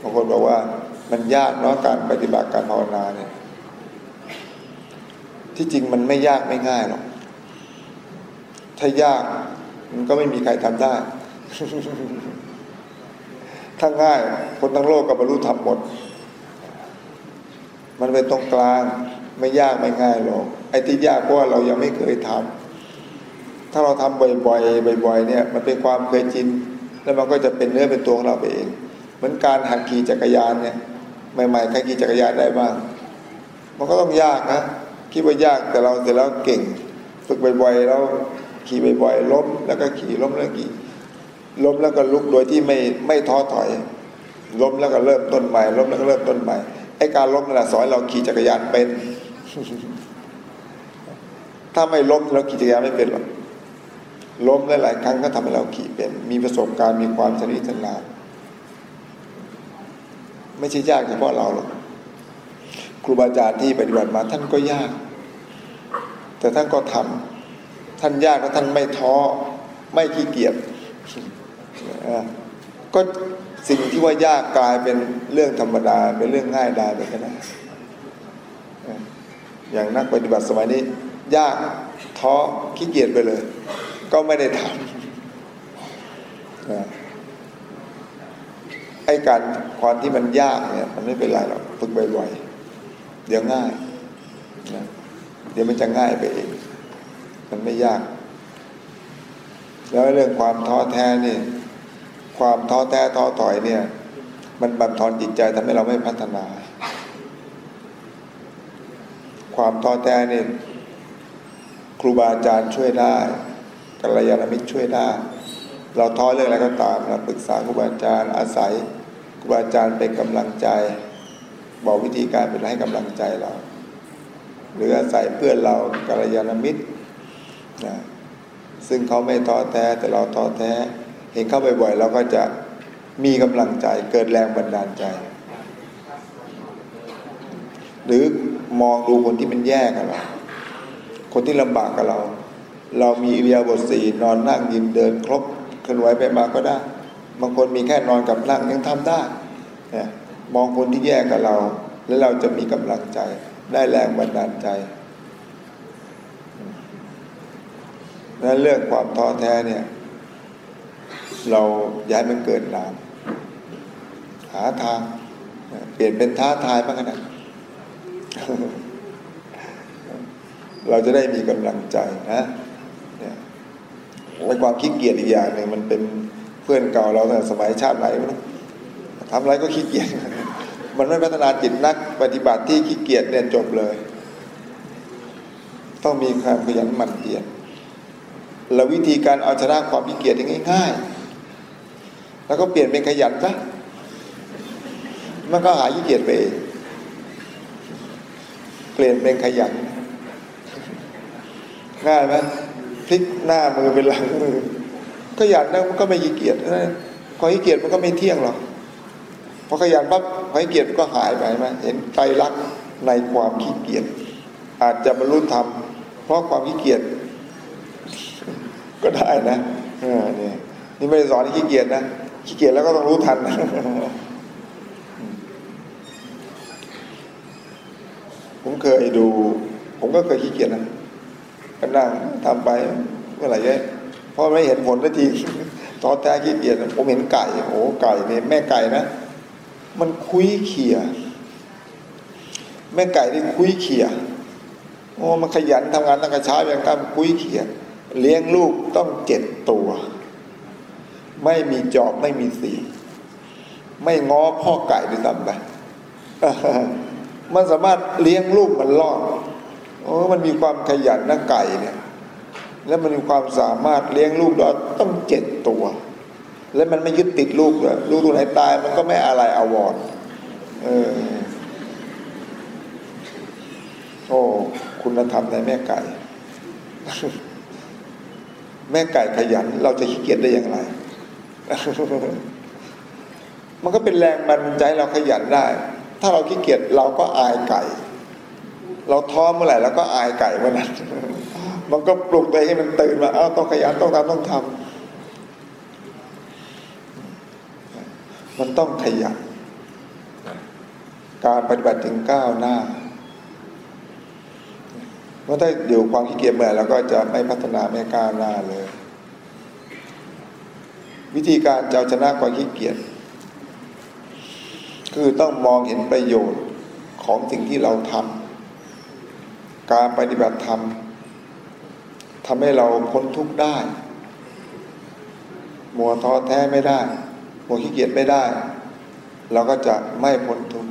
บางคนบอกว่ามันยากเนาะการปฏิบัติการภาวนาเนี่ย ที่จริงมันไม่ยากไม่ง่ายหรอกถ้ายากมันก็ไม่มีใครทำได้ ถ้าง่าย คนทั้งโลกก็บรรลุธรรมหมด มันเป็นตรงกลาง ไม่ยากไม่ง่ายหรอกไอ้ที่ยากเพราะว่าเรายังไม่เคยทำ ถ้าเราทำบ่อยๆบ่อย ๆ เนี่ยมันเป็นความเคยชินแล้วมันก็จะเป็นเนื้อเป็นตัวของเราไปเอง เหมือนการหัดขี่จักรยานเนี่ยใหม่ๆใครขี่จักรยานได้บ้าง มันก็ต้องยากนะคิดว่ายากแต่เราเสร็จแล้วเก่ง ฝึกบ่อยๆแล้วขี่บ่อยๆล้มแล้วก็ขี่ล้มแล้วขี่ล้มแล้วก็ลุกโดยที่ไม่ไม่ท้อถอย ล้มแล้วก็เริ่มต้นใหม่ล้มแล้วก็เริ่มต้นใหม่ไอ้การล้มนั่นแหละสอนเราขี่จักรยานเป็น ถ้าไม่ล้มเราขี่จักรยานไม่เป็นหรอก ล้มหลายๆครั้งก็ทำให้เราขี่เป็น มีประสบการณ์มีความชนิชำนาญไม่ใช่ยากเฉพาะเราหรอกครูบาอาจารย์ที่ปฏิบัติมาท่านก็ยาก แต่ท่านก็ทำท่านยากแล้วท่านไม่ท้อไม่ขี้เกียจก็สิ่งที่ว่ายากกลายเป็นเรื่องธรรมดาเป็นเรื่องง่ายดายไปก็ได้อย่างนักปฏิบัติสมัยนี้ ยากท้อขี้เกียจไปเลย ก็ไม่ได้ทำไอ้การความที่มันยากเนี่ย มันไม่เป็นไรหรอกฝึกบ่อยๆเดี๋ยวง่ายนะเดี๋ยวมันจะง่ายไปเอง มันไม่ยาก แล้วเรื่องความท้อแท้นี่ ความท้อแท้ท้อถอยเนี่ย มันบั่นทอนจิตใจทำให้เราไม่พัฒนา ความท้อแท้นี่ครูบาอาจารย์ช่วยได้ กัลยาณมิตรช่วยได้ เราท้อเรื่องอะไรก็ตามเราปรึกษาครูบาอาจารย์อาศัยครูบาอาจารย์เป็นกำลังใจ บอกวิธีการเป็นให้กำลังใจเรา หรืออาศัยเพื่อนเรากัลยาณมิตรนะซึ่งเขาไม่ท้อแท้แต่เราท้อแท้ เห็นเข้าบ่อยๆเราก็จะมีกำลังใจเกิดแรงบันดาลใจ หรือมองดูคนที่มันแย่กับเรา คนที่ลำบากกับเรา เรามีอิริยาบถสี่นอนนั่งยืนเดินครบเคลื่อนไหวไปมาก็ได้ บางคนมีแค่นอนกับนั่งยังทำได้เนี่ยมองคนที่แย่กับเรา แล้วเราจะมีกำลังใจ ได้แรงบันดาลใจนั้นเรื่องความท้อแท้เนี่ย เราย้ายมันเกิดนาม หาทาง เปลี่ยนเป็นท้าทายบ้างนะเราจะได้มีกำลังใจนะ ในความขี้เกียจอีกอย่างหนึ่งมันเป็นเพื่อนเก่าเราตั้งแต่สมัยชาติไหนทำอะไรก็ขี้เกียจมันไม่พัฒนาจิตนักปฏิบัติที่ขี้เกียจเนี่ยจบเลย ต้องมีความขยันหมั่นเพียรแล้ววิธีการเอาชนะความขี้เกียจง่ายๆ แล้วก็เปลี่ยนเป็นขยันซะมันก็หายขี้เกียจไปเปลี่ยนเป็นขยันง่ายไหม ลิกหน้ามือเป็นหลังมือขยันแล้วมันก็ไม่ขี้เกียจนะพอขี้เกียจมันก็ไม่เที่ยงหรอกพอขยันปั๊บพอขี้เกียจมันก็หายไปไหมเห็นใจรักในความขี้เกียจอาจจะบรรลุธรรมเพราะความขี้เกียจก็ได้นะนี่นี่ไม่ได้สอนให้ขี้เกียจนะขี้เกียจแล้วก็ต้องรู้ทันผมเคยดู ผมก็เคยขี้เกียจนะ ก็นั่งทำไปเมื่อไหร่เยอะเพราะไม่เห็นผลสักทีท้อแท้ขี้เกียจผมเห็นไก่ โอ้ไก่เนี่ยแม่ไก่นะ มันคุยเขี่ยแม่ไก่ที่คุยเขี่ยโอ้มันขยันทำงานตั้งแต่เช้าอย่างตั้งคุยเขี่ยเลี้ยงลูกต้องเจ็ดตัว ไม่มีจอบไม่มีสี ไม่ง้อพ่อไก่ด้วยซ้ำไปมันสามารถเลี้ยงลูกมันรอด โอ้มันมีความขยันนะไก่เนี่ย แล้วมันมีความสามารถเลี้ยงลูกได้ต้องเจ็ดตัว แล้วมันไม่ยึดติดลูกเลยลูกตัวไหนตายมันก็ไม่อะไรอาวรเออโอ้คุณธรรมในแม่ไก่ แม่ไก่ขยัน เราจะขี้เกียจได้อย่างไร มันก็เป็นแรงบันดาลใจเราขยันได้ ถ้าเราขี้เกียจเราก็อายไก่ เราท้อเมื่อไหร่เราก็อายไก่เมื่อนั้น มันก็ปลุกตัวให้มันตื่นมาเอ้าต้องขยันต้องทำต้องทำมันต้องขยันการปฏิบัติถึงก้าวหน้าเมื่อถ้าอยู่ความขี้เกียจเมื่อเราก็จะไม่พัฒนาไม่ก้าวหน้าเลย วิธีการจะชนะความขี้เกียจคือต้องมองเห็นประโยชน์ของสิ่งที่เราทำ การปฏิบัติธรรมทำให้เราพ้นทุกข์ได้มัวท้อแท้ไม่ได้มัวขี้เกียจไม่ได้ เราก็จะไม่พ้นทุกข์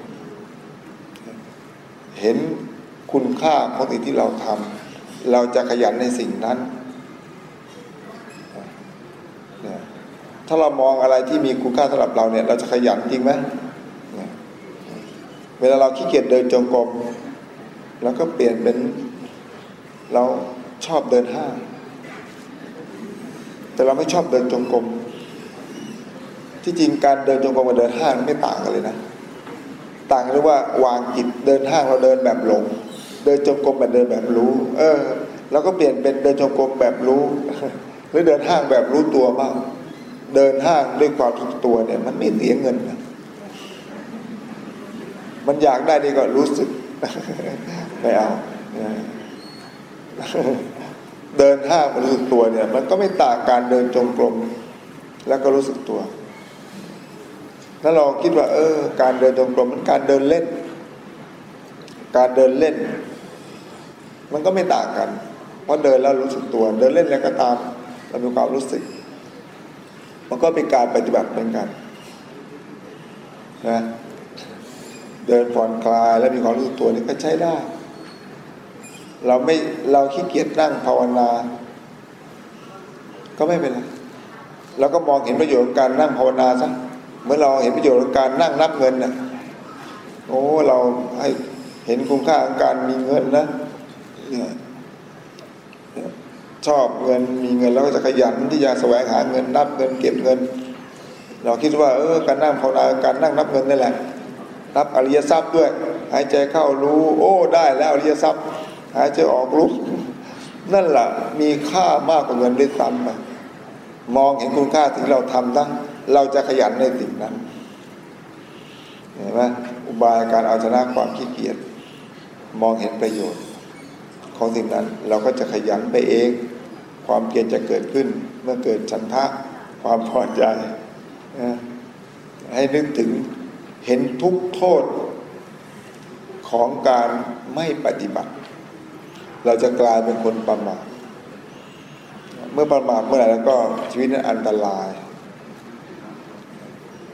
เห็นคุณค่าของสิ่งที่เราทำเราจะขยันในสิ่งนั้น ถ้าเรามองอะไรที่มีคุณค่าสำหรับเราเนี่ย เราจะขยันจริงไหมเวลาเราขี้เกียจเดินจงกรม แล้วก็เปลี่ยนเป็นเราชอบเดินห้างแต่เราไม่ชอบเดินจงกรมที่จริงการเดินจงกรมกับเดินห้างไม่ต่างกันเลยนะ ต่างกันว่าวางจิตเดินห้างเราเดินแบบหลง เดินจงกรมแบบเดินแบบรู้ เออเราก็เปลี่ยนเป็นเดินจงกรมแบบรู้ หรือเดินห้างแบบรู้ตัวบ้างเดินห้างด้วยความรู้ตัวเนี่ย มันไม่เสียเงินนะมันอยากได้ดีก็รู้สึก ไม่เอาเดินห้ามันรู้สึกตัวเนี่ย มันก็ไม่ต่างการเดินจงกรมแล้วก็รู้สึกตัวถ้าเราคิดว่า เออ การเดินจงกรมมันการเดินเล่น การเดินเล่น มันก็ไม่ต่างกัน เพราะเดินแล้วรู้สึกตัว เดินเล่นแล้วก็ตามเรามีความรู้สึก มันก็เป็นการปฏิบัติเหมือนกันนะเดินผ่อนคลายแล้วมีความรู้สึกตัวนี่ก็ใช้ได้ เราไม่เราขี้เกียจนั่งภาวนา ก็ไม่เป็นไรเราก็มองเห็นประโยชน์ของการนั่งภาวนาซะเมื่อเราเห็นประโยชน์ของการนั่งนับเงินเนี่ยโอ้เราให้เห็นคุณค่าของการมีเงินนะชอบเงินมีเงินแล้วก็จะขยันที่จะแสวงหาเงินนับเงินเก็บเงิน เราคิดว่า เออการนั่งภาวนาการนั่งนับเงินนี่แหละรับอริยทรัพย์ด้วย หายใจเข้ารู้ โอ้ได้แล้วอริยทรัพย์ หายใจออกรู้นั่นแหละมีค่ามากกว่าเงินด้วยซ้ำไปมองเห็นคุณค่าที่เราทำนะเราจะขยันในสิ่งนั้นเห็นไหมอุบายการเอาชนะความขี้เกียจมองเห็นประโยชน์ ของสิ่งนั้นเราก็จะขยันไปเอง ความเกียรจะเกิดขึ้น เมื่อเกิดฉันทะความพอใจ ให้นึกถึงเห็นทุกโทษของการไม่ปฏิบัติ เราจะกลายเป็นคนประมาทเมื่อประมาทเมื่อไหร่แล้วก็ชีวิตนั้นอันตราย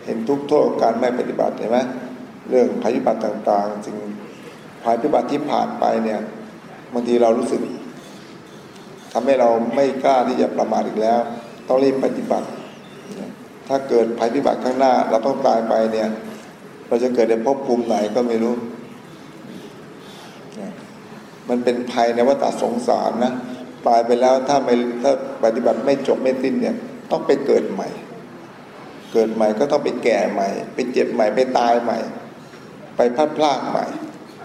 เห็นทุกโทษการไม่ปฏิบัติเห็นไหมเรื่องภัยพิบัติต่างๆสิ่งภัยพิบัติที่ผ่านไปเนี่ยบางทีเรารู้สึกทำให้เราไม่กล้าที่จะประมาทอีกแล้ว ต้องรีบปฏิบัติ ถ้าเกิดภัยพิบัติข้างหน้า เราต้องตายไปเนี่ย เราจะเกิดในภพภูมิไหนก็ไม่รู้ มันเป็นภัยในวัฏสงสารนะตายไปแล้วถ้าไม่ถ้าปฏิบัติไม่จบไม่สิ้นเนี่ยต้องไปเกิดใหม่ เกิดใหม่ก็ต้องไปแก่ใหม่ ไปเจ็บใหม่ไปตายใหม่ ไปพลาดพลาดใหม่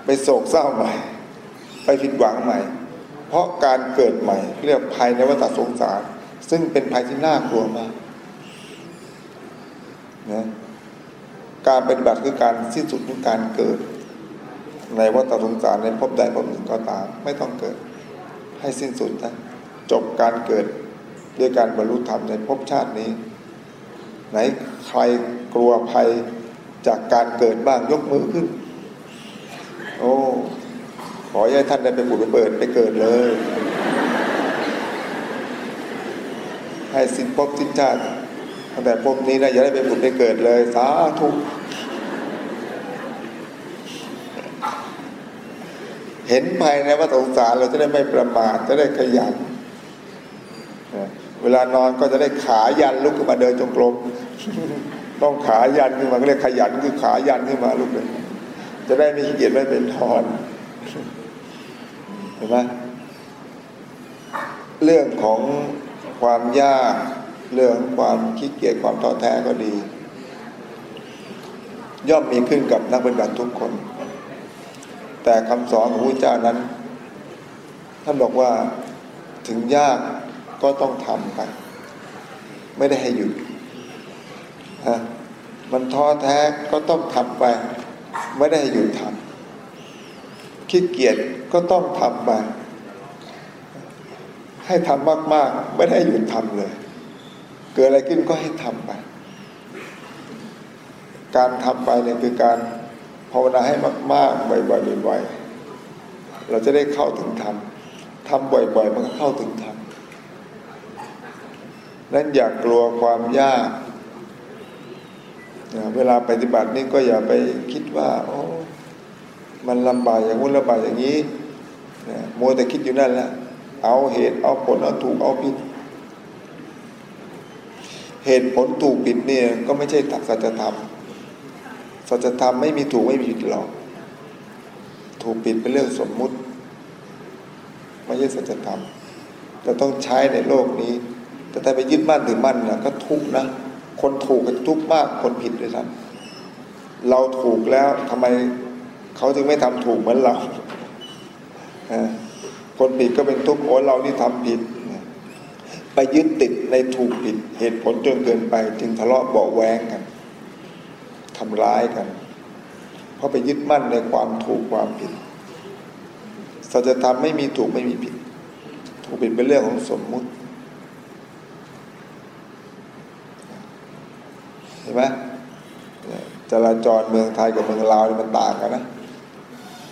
ไปโศกเศร้าใหม่ ไปผิดหวังใหม่ เพราะการเกิดใหม่ เรียกภัยในวัฏสงสาร ซึ่งเป็นภัยที่น่ากลัวมากนะการปฏิบัติคือการสิ้นสุดของการเกิด ในวัฏสงสารในภพใดภพหนึ่งก็ตาม ไม่ต้องเกิดให้สิ้นสุดนะจบการเกิดด้วยการบรรลุธรรมในภพชาตินี้ ไหนใครกลัวภัยจากการเกิดบ้างยกมือขึ้น โอ้ขอให้ท่านได้ไปบุญไปเปิดไปเกิดเลย ให้สิ้นภพสิ้นชาติตั้งแต่ภพนี้นะอย่าได้ไปบุญไปเกิดเลย สาธุ เห็นภายในว่าสงสารเราจะได้ไม่ประมาทจะได้ขยัน เวลานอนก็จะได้ขายันลุกขึ้นมาเดินจงกรมต้องขายันขึ้นมาก็เรียกขยันคือขายันขึ้นมาลุกเลยจะได้ไม่ขี้เกียจไม่เป็นทอนเห็นไหมเรื่องของความยากเรื่องความขี้เกียจความท้อแท้ก็ดี ย่อมมีขึ้นกับนักปฏิบัติทุกคน แต่คำสอนของพระเจ้านั้น ท่านบอกว่าถึงยากก็ต้องทำไป ไม่ได้ให้หยุดฮะมันท้อแท้ก็ต้องทำไป ไม่ได้ให้หยุดทำขี้เกียจก็ต้องทำไปให้ทำมากๆ ไม่ได้หยุดทำเลย เกิดอะไรขึ้นก็ให้ทำไป การทำไปเนี่ยคือการ ภาวนาให้มากๆบ่อยๆบ่อยๆเราจะได้เข้าถึงธรรมทำบ่อยๆ มันก็เข้าถึงธรรมนั้นอย่ากลัวความยากเวลาปฏิบัตินี่ก็อย่าไปคิดว่า โอ้ มันลำบากอย่างนู้นลำบากอย่างนี้มัวแต่คิดอยู่นั่นแหละเอาเหตุเอาผลเอาถูกเอาผิด เหตุผลถูกผิดเนี่ยก็ไม่ใช่ถักสัจธรรม สัจธรรมไม่มีถูกไม่มีผิดหรอก ถูกผิดเป็นเรื่องสมมุติ ไม่ใช่สัจธรรมจะต้องใช้ในโลกนี้ แต่ถ้าไปยึดมั่นถือมั่นนะก็ทุกข์นะคนถูกก็ทุกข์มากคนผิดเลยครับ เราถูกแล้วทำไมเขาถึงไม่ทำถูกเหมือนเราคนผิดก็เป็นทุกข์โอ้เรานี่ทำผิดไปยึดติดในถูกผิดเหตุผลจนเกินไป จึงทะเลาะเบาแวงกัน ทำร้ายกัน เพราะไปยึดมั่นในความถูกความผิดสัจธรรมไม่มีถูกไม่มีผิด ถูกผิดเป็นเรื่องของสมมุติเห็นไหมจราจรเมืองไทยกับเมืองลาวมันต่างกันนะ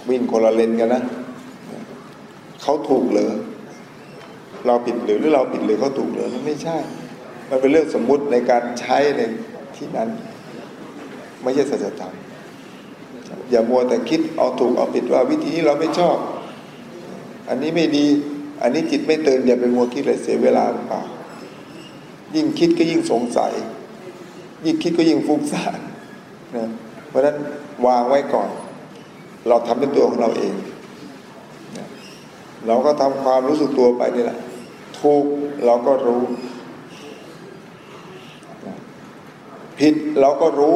วิ่งคนละเลนกันนะเขาถูกหรือเราผิดหรือหรือเราผิดหรือเขาถูกหรือมันไม่ใช่ มันเป็นเรื่องสมมุติในการใช้ในที่นั้น ไม่ใช่สัจธรรมอย่ามัวแต่คิดเอาถูกเอาผิดว่าวิธีนี้เราไม่ชอบ อันนี้ไม่ดี อันนี้จิตไม่ตื่นอย่าไปมัวคิดเลยเสียเวลาหรือเปล่ายิ่งคิดก็ยิ่งสงสัย ยิ่งคิดก็ยิ่งฟุ้งซ่านนะเพราะฉะนั้นวางไว้ก่อน เราทำเป็นตัวของเราเองนะเราก็ทำความรู้สึกตัวไปนี่แหละถูกเราก็รู้ ผิดเราก็รู้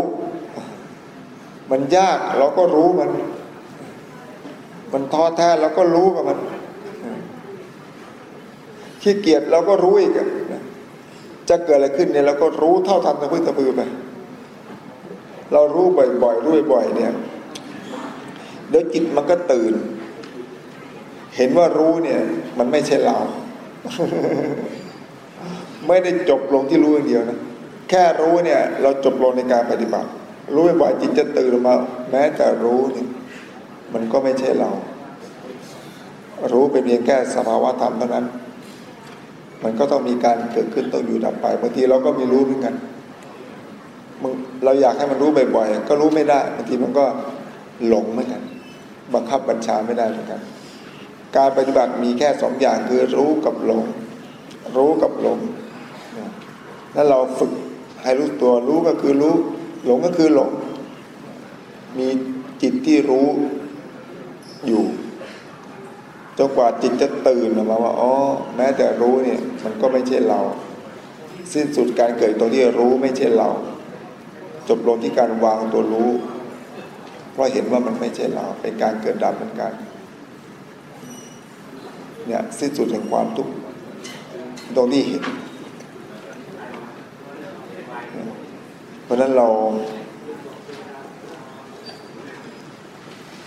มันยากเราก็รู้มัน มันท้อแท้เราก็รู้กับมันขี้เกียจเราก็รู้อีกจะเกิดอะไรขึ้นเนี่ยเราก็รู้เท่าทันตะพื้นตะพือไปเรารู้บ่อยๆรู้บ่อยๆเนี่ยเดี๋ยวจิตมันก็ตื่น เห็นว่ารู้เนี่ย มันไม่ใช่เรา ไม่ได้จบลงที่รู้อย่างเดียวนะ แค่รู้เนี่ย เราจบลงในการปฏิบัติ รู้บ่อยจิตจะตื่นออกมา แม้แต่รู้เนี่ยมันก็ไม่ใช่เรา รู้เป็นเพียงแค่สภาวะธรรมเท่านั้น มันก็ต้องมีการเกิดขึ้นต้องอยู่ดับไปบางทีเราก็ม่รู้เหมือนกันมึงเราอยากให้มันรู้บ่อยๆก็รู้ไม่ได้บางทีมันก็หลงเหมือนกันบังคับบัญชาไม่ได้เหมือนกัน การปฏิบัติมีแค่สองอย่างคือรู้กับหลง รู้กับหลงนั่นเราฝึกให้รู้ตัวรู้ก็คือรู้ หลงก็คือหลง มีจิตที่รู้อยู่จนกว่าจิตจะตื่นออกมาว่าอ๋อแม้แต่รู้เนี่ย มันก็ไม่ใช่เรา สิ้นสุดการเกิดตัวที่รู้ไม่ใช่เรา จบลงที่การวางตัวรู้ เพราะเห็นว่ามันไม่ใช่เรา เป็นการเกิดดับเหมือนกันเนี่ยสิ้นสุดแห่งความทุกข์ตรงนี้เห็น เพ ราะนั้นเรา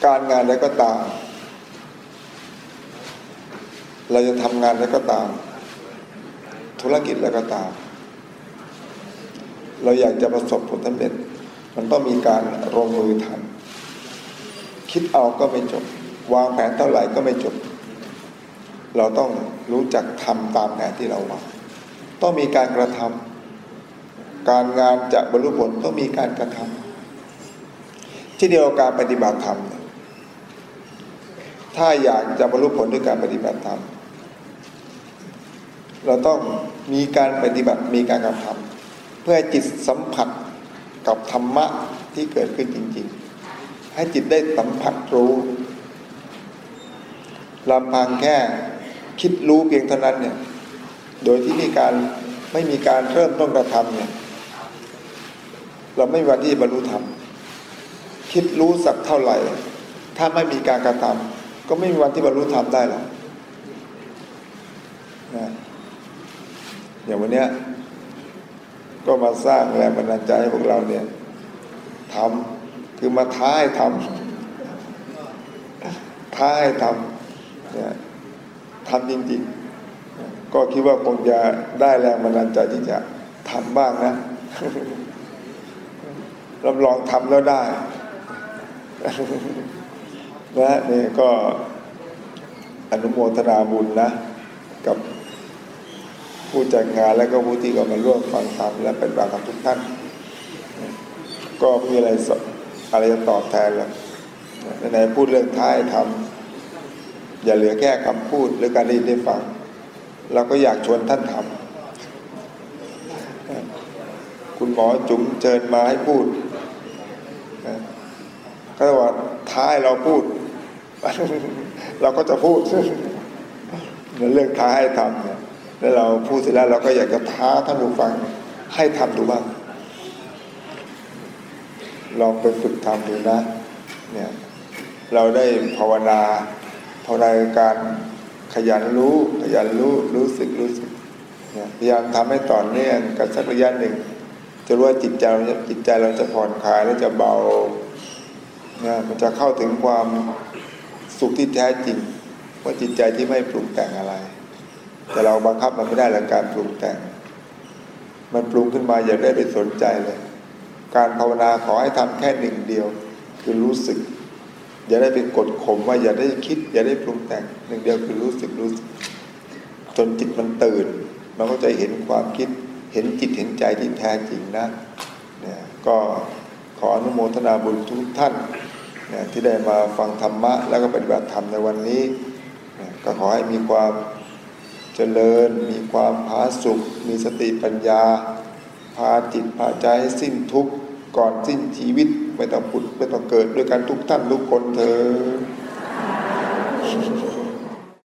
การงานใดก็ตาม เราจะทำงานแล้วก็ตาม ธุรกิจแล้วก็ตาม เราอยากจะประสบผลสำเร็จ มันต้องมีการลงมือทำคิดเอาก็ไม่จบ วางแผนเท่าไหร่ก็ไม่จบ เราต้องรู้จักทำตามแผนที่เราวางต้องมีการกระทำ การงานจะบรรลุผลต้องมีการกระทำที่เดียวการปฏิบัติธรรม ถ้าอยากจะบรรลุผลด้วยการปฏิบัติธรรม เราต้องมีการปฏิบัติมีการกระทำเพื่อจิตสัมผัสกับธรรมะที่เกิดขึ้นจริง ๆ ให้จิตได้สัมผัสรู้ลำพังแค่คิดรู้เพียงเท่านั้นเนี่ย โดยที่มีการไม่มีการเริ่มต้นกระทำเนี่ย เราไม่มีวันที่บรรลุธรรมคิดรู้สักเท่าไหร่ ถ้าไม่มีการกระทำก็ไม่มีวันที่บรรลุธรรมได้หรอกนะอย่างวันเนี้ยก็มาสร้างแรงบันดาลใจให้พวกเราเนี่ยทำคือมาท้าให้ทำท้าให้ทำทำจริงๆ ก็คิดว่าคงจะได้แรงบันดาลใจที่จะทำบ้างนะ รับรองทำแล้วได้นะนี่ก็อนุโมทนาบุญนะ กับผู้จัดงานและก็ผู้ที่ก็มาร่วมฟังธรรมและเป็นบางกับทุกท่าน ก็มีอะไรอะไรจะตอบแทนแล้วไหนพูดเรื่องท้ายทำอย่าเหลือแค่คำพูดหรือการได้ยินได้ฟัง เราก็อยากชวนท่านทำคุณหมอจุ๋มเชิญมาให้พูด ก็ว่าท้ายเราพูด เราก็จะพูดเรื่องท้าให้ทำเนี่ยแล้วเราพูดเสร็จแล้วเราก็อยากจะท้าท่านผู้ฟังให้ทำดูบ้างลองไปฝึกทำดูนะ เนี่ย เราได้ภาวนาภาวนาการขยันรู้ ขยันรู้ รู้สึกรู้สึกเนี่ยพยายามทำให้ต่อเนื่องกันสักระยะหนึ่ง จะรู้ว่าจิตใจเราจิตใจเราจะผ่อนคลายและจะเบานี่ยมันจะเข้าถึงความสุขที่แท้จริงว่าจิตใจที่ไม่ปรุงแต่งอะไร แต่เราบังคับมันไม่ได้หลังการปรุงแต่ง มันปรุงขึ้นมาอย่าได้ไปสนใจเลย การภาวนาขอให้ทำแค่หนึ่งเดียว คือรู้สึก อย่าได้ไปกดข่มว่าอย่าได้คิด อย่าได้ปรุงแต่งหนึ่งเดียวคือรู้สึกรู้สึก จนจิตมันตื่น มันก็จะเห็นความคิด เห็นจิตเห็นใจที่แท้จริงนะเนี่ยก็ขออนุโมทนาบุญทุกท่านเนี่ยที่ได้มาฟังธรรมะ แล้วก็ปฏิบัติธรรมในวันนี้เนี่ยก็ขอให้มีความเจริญ มีความผาสุกมีสติปัญญา พาจิตพาใจให้สิ้นทุกข์ก่อนสิ้นชีวิตไม่ต้องผุดไม่ต้องเกิดด้วยกันทุกท่านทุกคนเถอ